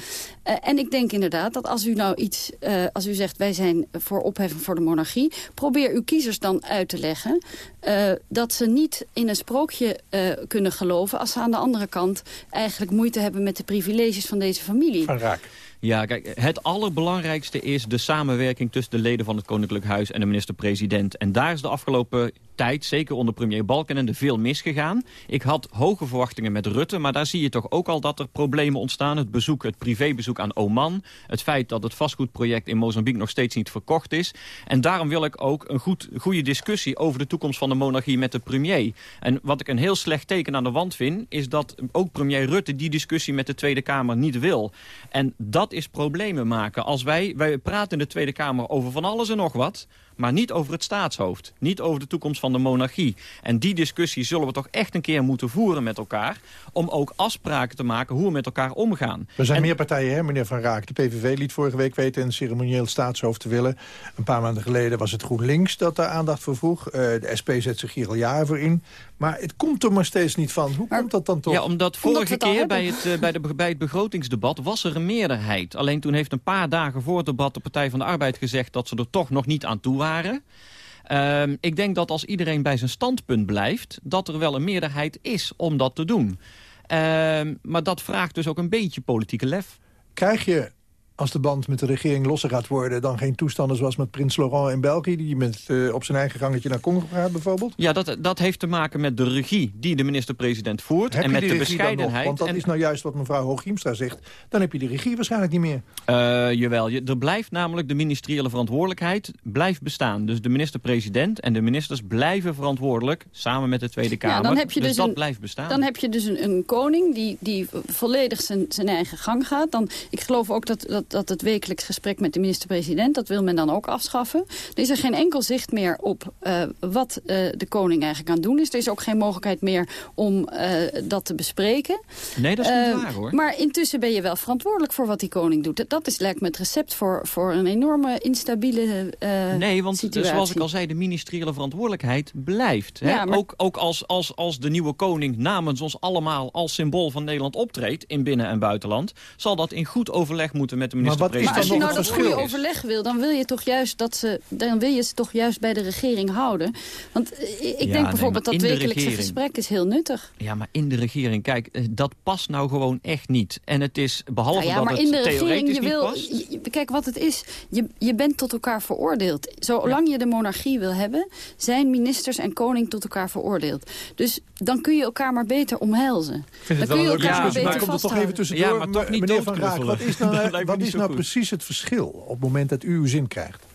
Uh, en ik denk inderdaad dat als u nou iets... als u zegt, wij zijn voor opheffing voor de monarchie... probeer uw kiezers dan uit te leggen... Uh, dat ze niet in een sprookje uh, kunnen geloven... als ze aan de andere kant eigenlijk moeite hebben met de privileges van deze familie. Van Raak. Ja, kijk, het allerbelangrijkste is de samenwerking tussen de leden van het Koninklijk Huis en de minister-president. En daar is de afgelopen tijd, zeker onder premier Balkenende, veel misgegaan. Ik had hoge verwachtingen met Rutte, maar daar zie je toch ook al dat er problemen ontstaan. Het bezoek, het privébezoek aan Oman, het feit dat het vastgoedproject in Mozambique nog steeds niet verkocht is. En daarom wil ik ook een goed, goede discussie over de toekomst van de monarchie met de premier. En wat ik een heel slecht teken aan de wand vind, is dat ook premier Rutte die discussie met de Tweede Kamer niet wil. En dat is problemen maken. Als wij, wij praten in de Tweede Kamer over van alles en nog wat maar niet over het staatshoofd. Niet over de toekomst van de monarchie. En die discussie zullen we toch echt een keer moeten voeren met elkaar... om ook afspraken te maken hoe we met elkaar omgaan. Er zijn en... meer partijen, hè, meneer Van Raak. De PVV liet vorige week weten een ceremonieel staatshoofd te willen. Een paar maanden geleden was het GroenLinks dat daar aandacht voor vroeg. Uh, de SP zet zich hier al jaren voor in. Maar het komt er maar steeds niet van. Hoe maar, komt dat dan toch? Ja, omdat vorige omdat keer bij het, uh, bij, de, bij het begrotingsdebat was er een meerderheid. Alleen toen heeft een paar dagen voor het debat de Partij van de Arbeid gezegd... dat ze er toch nog niet aan toe waren. Uh, ik denk dat als iedereen bij zijn standpunt blijft... dat er wel een meerderheid is om dat te doen. Uh, maar dat vraagt dus ook een beetje politieke lef. Krijg je als de band met de regering losser gaat worden... dan geen toestanden zoals met prins Laurent in België... die met, uh, op zijn eigen gangetje naar Congo gaat bijvoorbeeld? Ja, dat, dat heeft te maken met de regie die de minister-president voert... Heb en met de bescheidenheid. Want dat en... is nou juist wat mevrouw Hooghiemstra zegt. Dan heb je die regie waarschijnlijk niet meer. Uh, jawel, je, er blijft namelijk de ministeriële verantwoordelijkheid blijft bestaan. Dus de minister-president en de ministers blijven verantwoordelijk... samen met de Tweede Kamer. Ja, dan heb je dus, dus dat een, blijft bestaan. Dan heb je dus een, een koning die, die volledig zijn, zijn eigen gang gaat. Dan, ik geloof ook dat, dat, dat het wekelijks gesprek met de minister-president... dat wil men dan ook afschaffen. Er is er geen enkel zicht meer op uh, wat uh, de koning eigenlijk aan het doen is. Er is ook geen mogelijkheid meer om uh, dat te bespreken. Nee, dat is niet waar, hoor. Maar intussen ben je wel verantwoordelijk voor wat die koning doet. Dat is lijkt me het recept voor, voor een enorme instabiele Nee, want situatie. zoals ik al zei, de ministeriële verantwoordelijkheid blijft. Hè? Ja, maar... Ook, ook als, als, als de nieuwe koning namens ons allemaal als symbool van Nederland optreedt... in binnen- en buitenland, zal dat in goed overleg moeten met de de Maar minister-president. Maar als je nou dat goede overleg wil, dan wil je toch juist dat ze, dan wil je ze toch juist bij de regering houden. Want eh, ik denk bijvoorbeeld dat de wekelijkse regering. gesprek is heel nuttig. Ja, maar in de regering, kijk, eh, dat past nou gewoon echt niet. En het is, behalve Nou ja, dat maar het in de regering, theoretisch je niet wil, je- kijk wat het is, je, je bent tot elkaar veroordeeld. Zolang je de monarchie wil hebben, zijn ministers en koning tot elkaar veroordeeld. Dus dan kun je elkaar maar beter omhelzen. Ik vind het dan wel kun je elkaar maar beter er toch even vasthouden. tussendoor. Ja, maar toch niet Meneer Van Raak, wat is nou, wat is nou goed. precies het verschil op het moment dat u uw zin krijgt?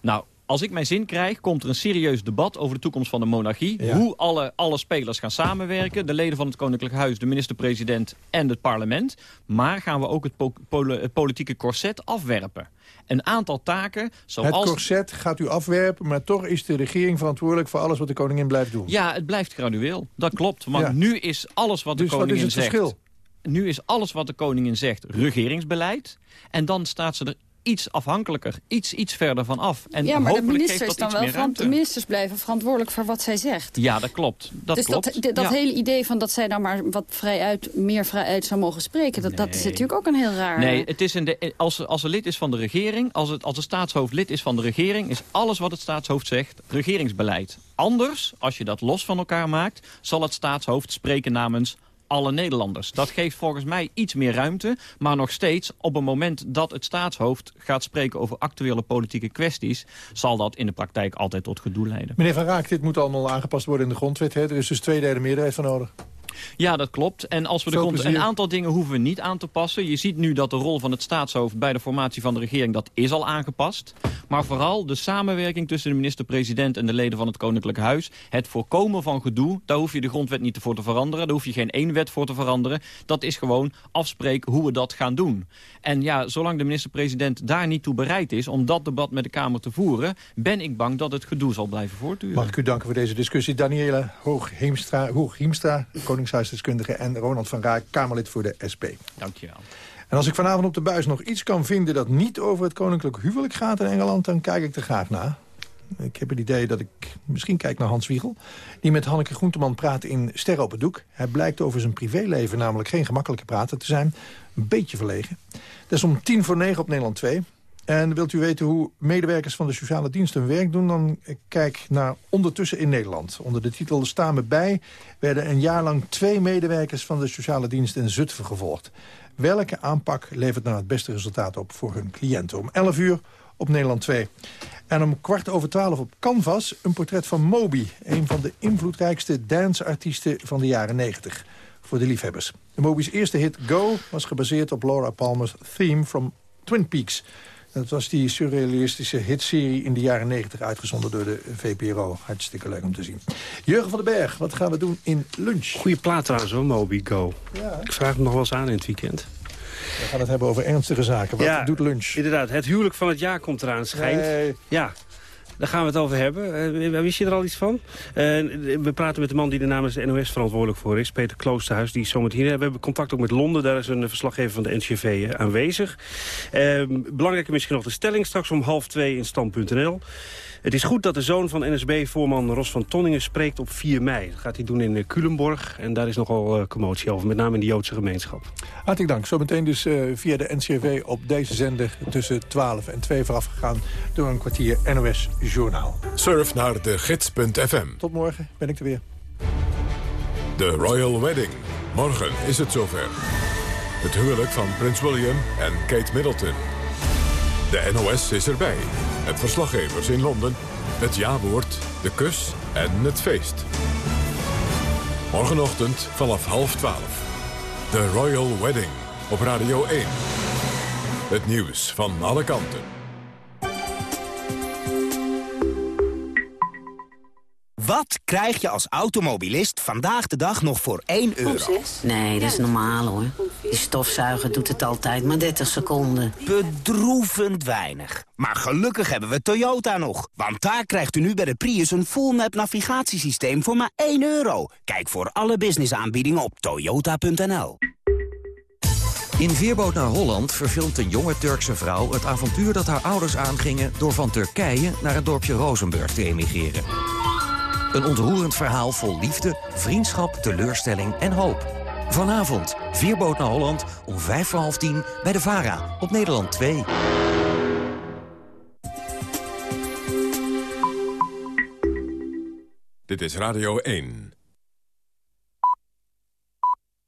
Nou, als ik mijn zin krijg, komt er een serieus debat over de toekomst van de monarchie. Ja. Hoe alle, alle spelers gaan samenwerken. De leden van het Koninklijk Huis, de minister-president en het parlement. Maar gaan we ook het, po- pole- het politieke corset afwerpen. Een aantal taken, zoals... Het corset gaat u afwerpen, maar toch is de regering verantwoordelijk voor alles wat de koningin blijft doen. Ja, het blijft gradueel. Dat klopt. Want Ja. nu is alles wat de Dus wat is koningin het zegt... verschil? Nu is alles wat de koningin zegt regeringsbeleid. En dan staat ze er iets afhankelijker, iets, iets verder van af. En ja, maar de hopelijk ministers, dan wel de ministers blijven verantwoordelijk voor wat zij zegt. Ja, dat klopt. Dat dus klopt. dat, dat Ja. hele idee van dat zij dan maar wat vrijuit, meer vrijuit zou mogen spreken... Dat, dat is natuurlijk ook een heel raar... Nee, het is in de, als, ze- als ze lid is van de regering, als, het, als de staatshoofd lid is van de regering... is alles wat het staatshoofd zegt regeringsbeleid. Anders, als je dat los van elkaar maakt... zal het staatshoofd spreken namens alle Nederlanders. Dat geeft volgens mij iets meer ruimte. Maar nog steeds, op een moment dat het staatshoofd gaat spreken over actuele politieke kwesties... zal dat in de praktijk altijd tot gedoe leiden. Meneer Van Raak, dit moet allemaal aangepast worden in de grondwet. Hè? Er is dus twee derde meerderheid voor nodig. Ja, dat klopt. En als we de Veel grond, een aantal dingen hoeven we niet aan te passen. Je ziet nu dat de rol van het staatshoofd bij de formatie van de regering... dat is al aangepast. Maar vooral de samenwerking tussen de minister-president... en de leden van het Koninklijk Huis. Het voorkomen van gedoe, daar hoef je de grondwet niet voor te veranderen. Daar hoef je geen één wet voor te veranderen. Dat is gewoon afspreken hoe we dat gaan doen. En ja, zolang de minister-president daar niet toe bereid is... om dat debat met de Kamer te voeren... ben ik bang dat het gedoe zal blijven voortduren. Mag ik u danken voor deze discussie. Daniela Hoog-Hiemstra, Hoog-Hiemstra en Ronald van Raak, Kamerlid voor de SP. Dank je wel. En als ik vanavond op de buis nog iets kan vinden... dat niet over het koninklijk huwelijk gaat in Engeland... dan kijk ik er graag naar. Ik heb het idee dat ik misschien kijk naar Hans Wiegel... die met Hanneke Groenteman praat in Sterren op het Doek. Hij blijkt over zijn privéleven namelijk geen gemakkelijke prater te zijn. Een beetje verlegen. Dat is om tien voor negen op Nederland 2. En wilt u weten hoe medewerkers van de sociale dienst hun werk doen... dan kijk naar Ondertussen in Nederland. Onder de titel Staan me bij werden een jaar lang twee medewerkers... van de sociale dienst in Zutphen gevolgd. Welke aanpak levert nou het beste resultaat op voor hun cliënten? Om 11 uur op Nederland 2. En om kwart over twaalf op Canvas een portret van Moby. Een van de invloedrijkste danceartiesten van de jaren 90. Voor de liefhebbers. Moby's eerste hit Go was gebaseerd op Laura Palmer's theme from Twin Peaks. Dat was die surrealistische hitserie in de jaren 90 uitgezonden door de VPRO. Hartstikke leuk om te zien. Jurgen van den Berg, wat gaan we doen in lunch? Goeie plaat trouwens hoor, Moby Go. Ja. Ik vraag hem nog wel eens aan in het weekend. We gaan het hebben over ernstige zaken. Wat Ja. doet lunch? Inderdaad, het huwelijk van het jaar komt eraan, schijnt. Nee. Ja, daar gaan we het over hebben. Eh, wist je er al iets van? Eh, we praten met de man die er namens de NOS verantwoordelijk voor is. Peter Kloosterhuis, die zometeen. We hebben contact ook met Londen. Daar is een verslaggever van de NCV eh, aanwezig. Eh, belangrijker misschien nog de stelling. Straks om half twee in stand.nl. Het is goed dat de zoon van NSB-voorman Ros van Tonningen spreekt op 4 mei. Dat gaat hij doen in Culemborg. En daar is nogal commotie over, met name in de Joodse gemeenschap. Hartelijk dank. Zometeen dus via de NCRV op deze zender tussen 12 en 2 voorafgegaan door een kwartier NOS Journaal. Surf naar de gids.fm. Tot morgen ben ik er weer. De Royal Wedding. Morgen is het zover. Het huwelijk van Prins William en Kate Middleton. De NOS is erbij. Het verslaggevers in Londen. Het jawoord, de kus en het feest. Morgenochtend vanaf half twaalf. De Royal Wedding op Radio 1. Het nieuws van alle kanten. Wat krijg je als automobilist vandaag de dag nog voor 1 euro? Nee, dat is normaal hoor. Die stofzuiger doet het altijd maar 30 seconden. Bedroevend weinig. Maar gelukkig hebben we Toyota nog. Want daar krijgt u nu bij de Prius een full-map navigatiesysteem voor maar 1 euro. Kijk voor alle businessaanbiedingen op toyota.nl. In Veerboot naar Holland verfilmt een jonge Turkse vrouw... het avontuur dat haar ouders aangingen... door van Turkije naar het dorpje Rozenburg te emigreren. Een ontroerend verhaal vol liefde, vriendschap, teleurstelling en hoop. Vanavond, Veerboot naar Holland, om vijf voor half tien bij de VARA op Nederland 2. Dit is Radio 1.